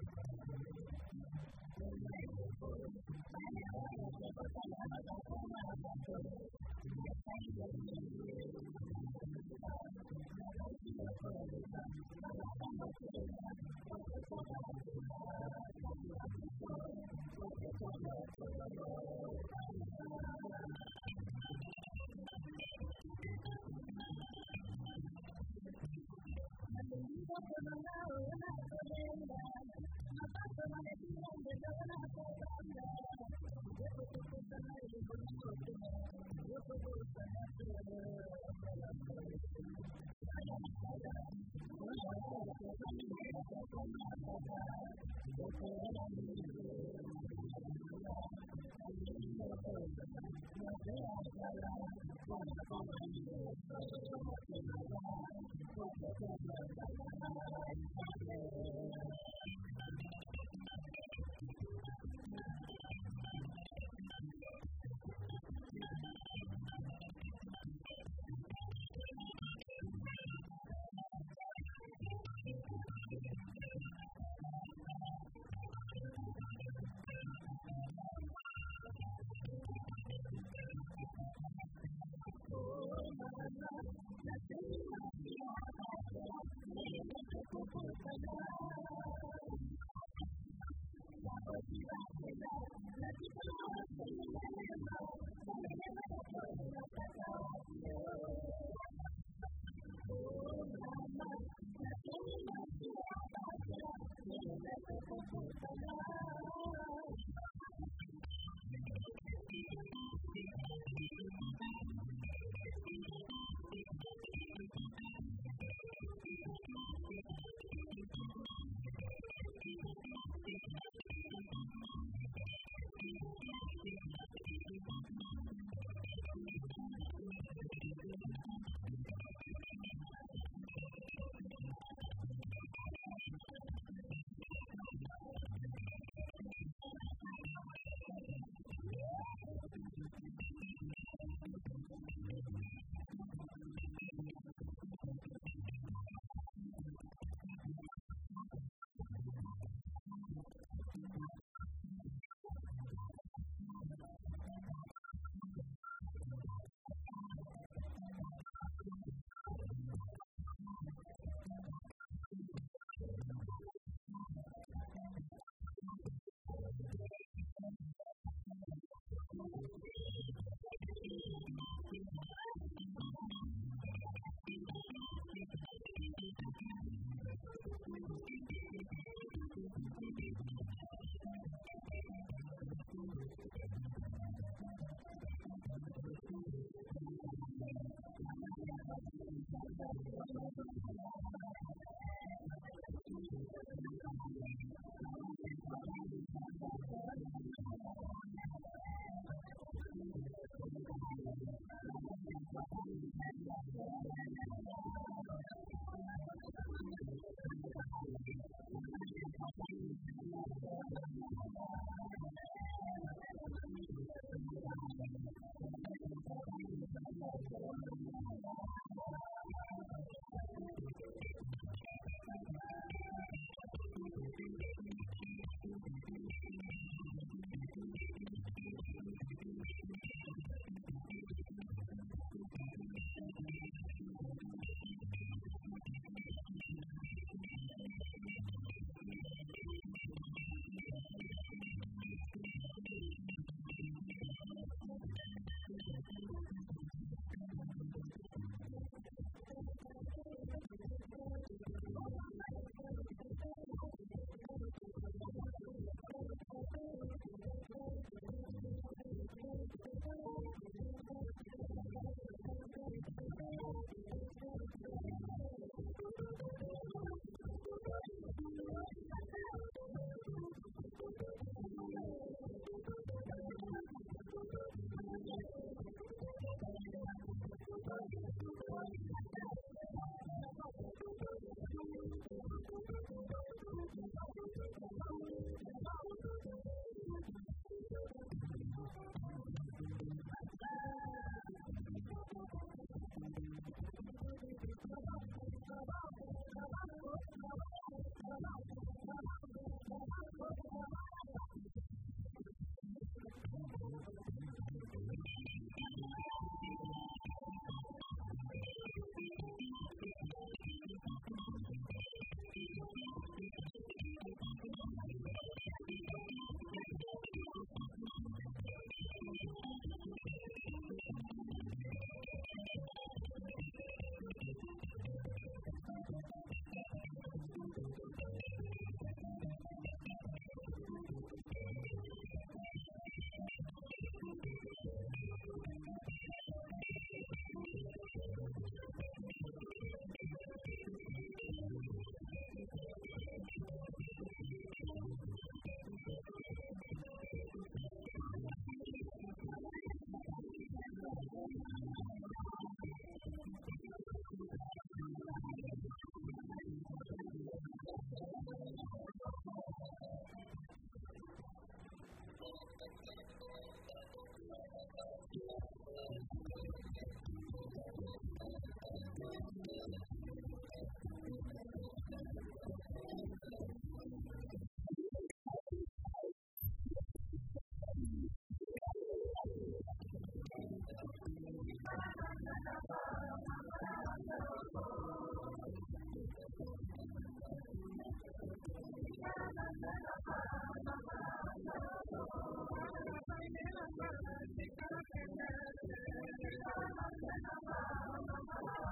Thank you.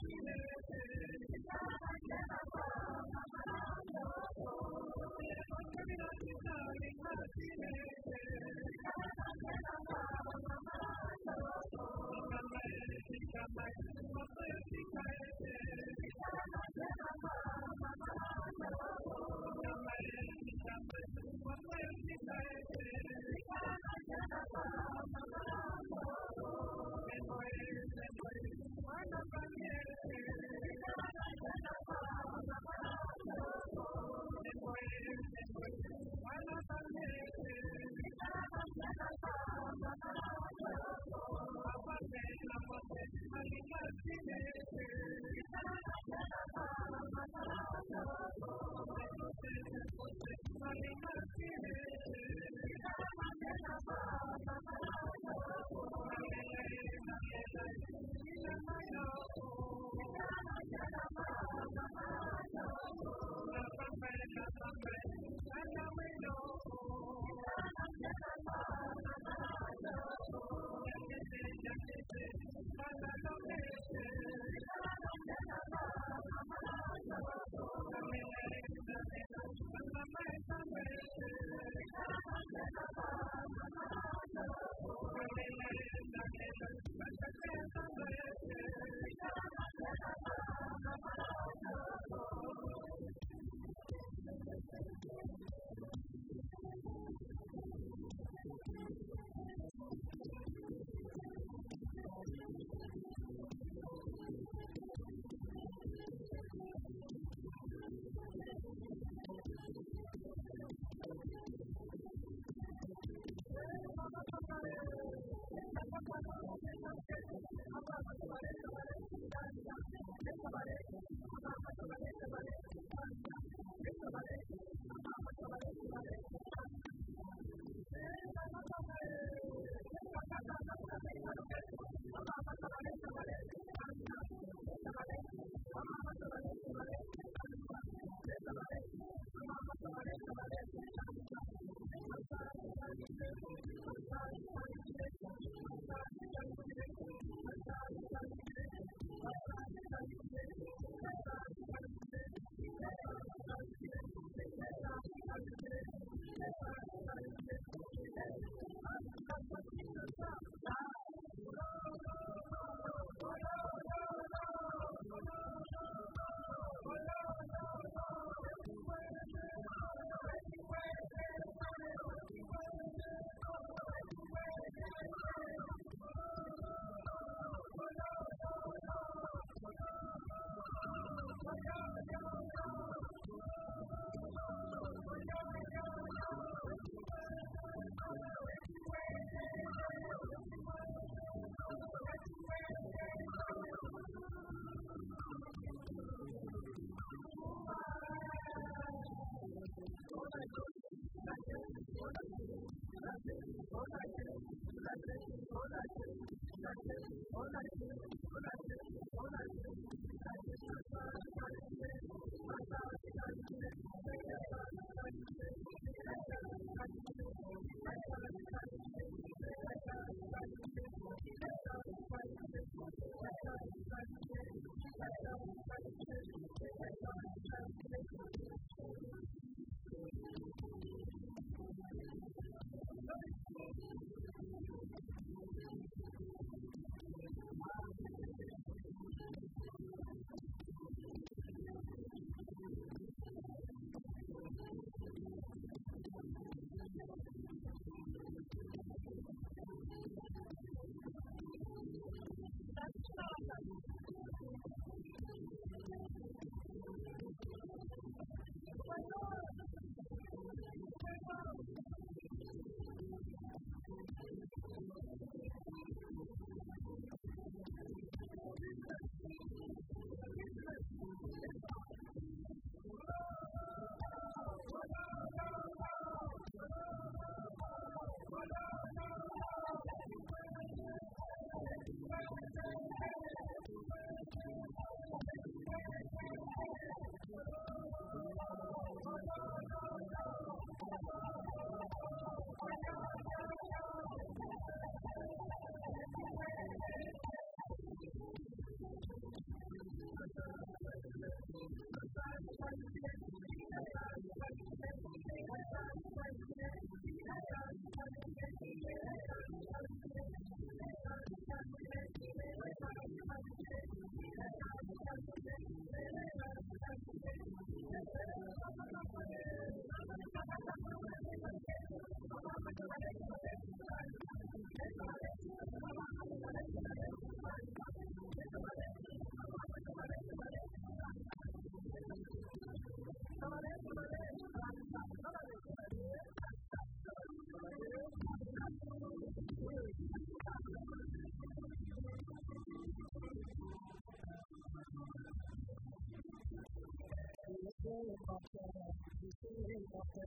Amen. Sunday. Thank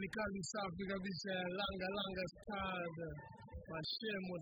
Ni kazi safi kabisa ya Langa Langa Stars, Mashemo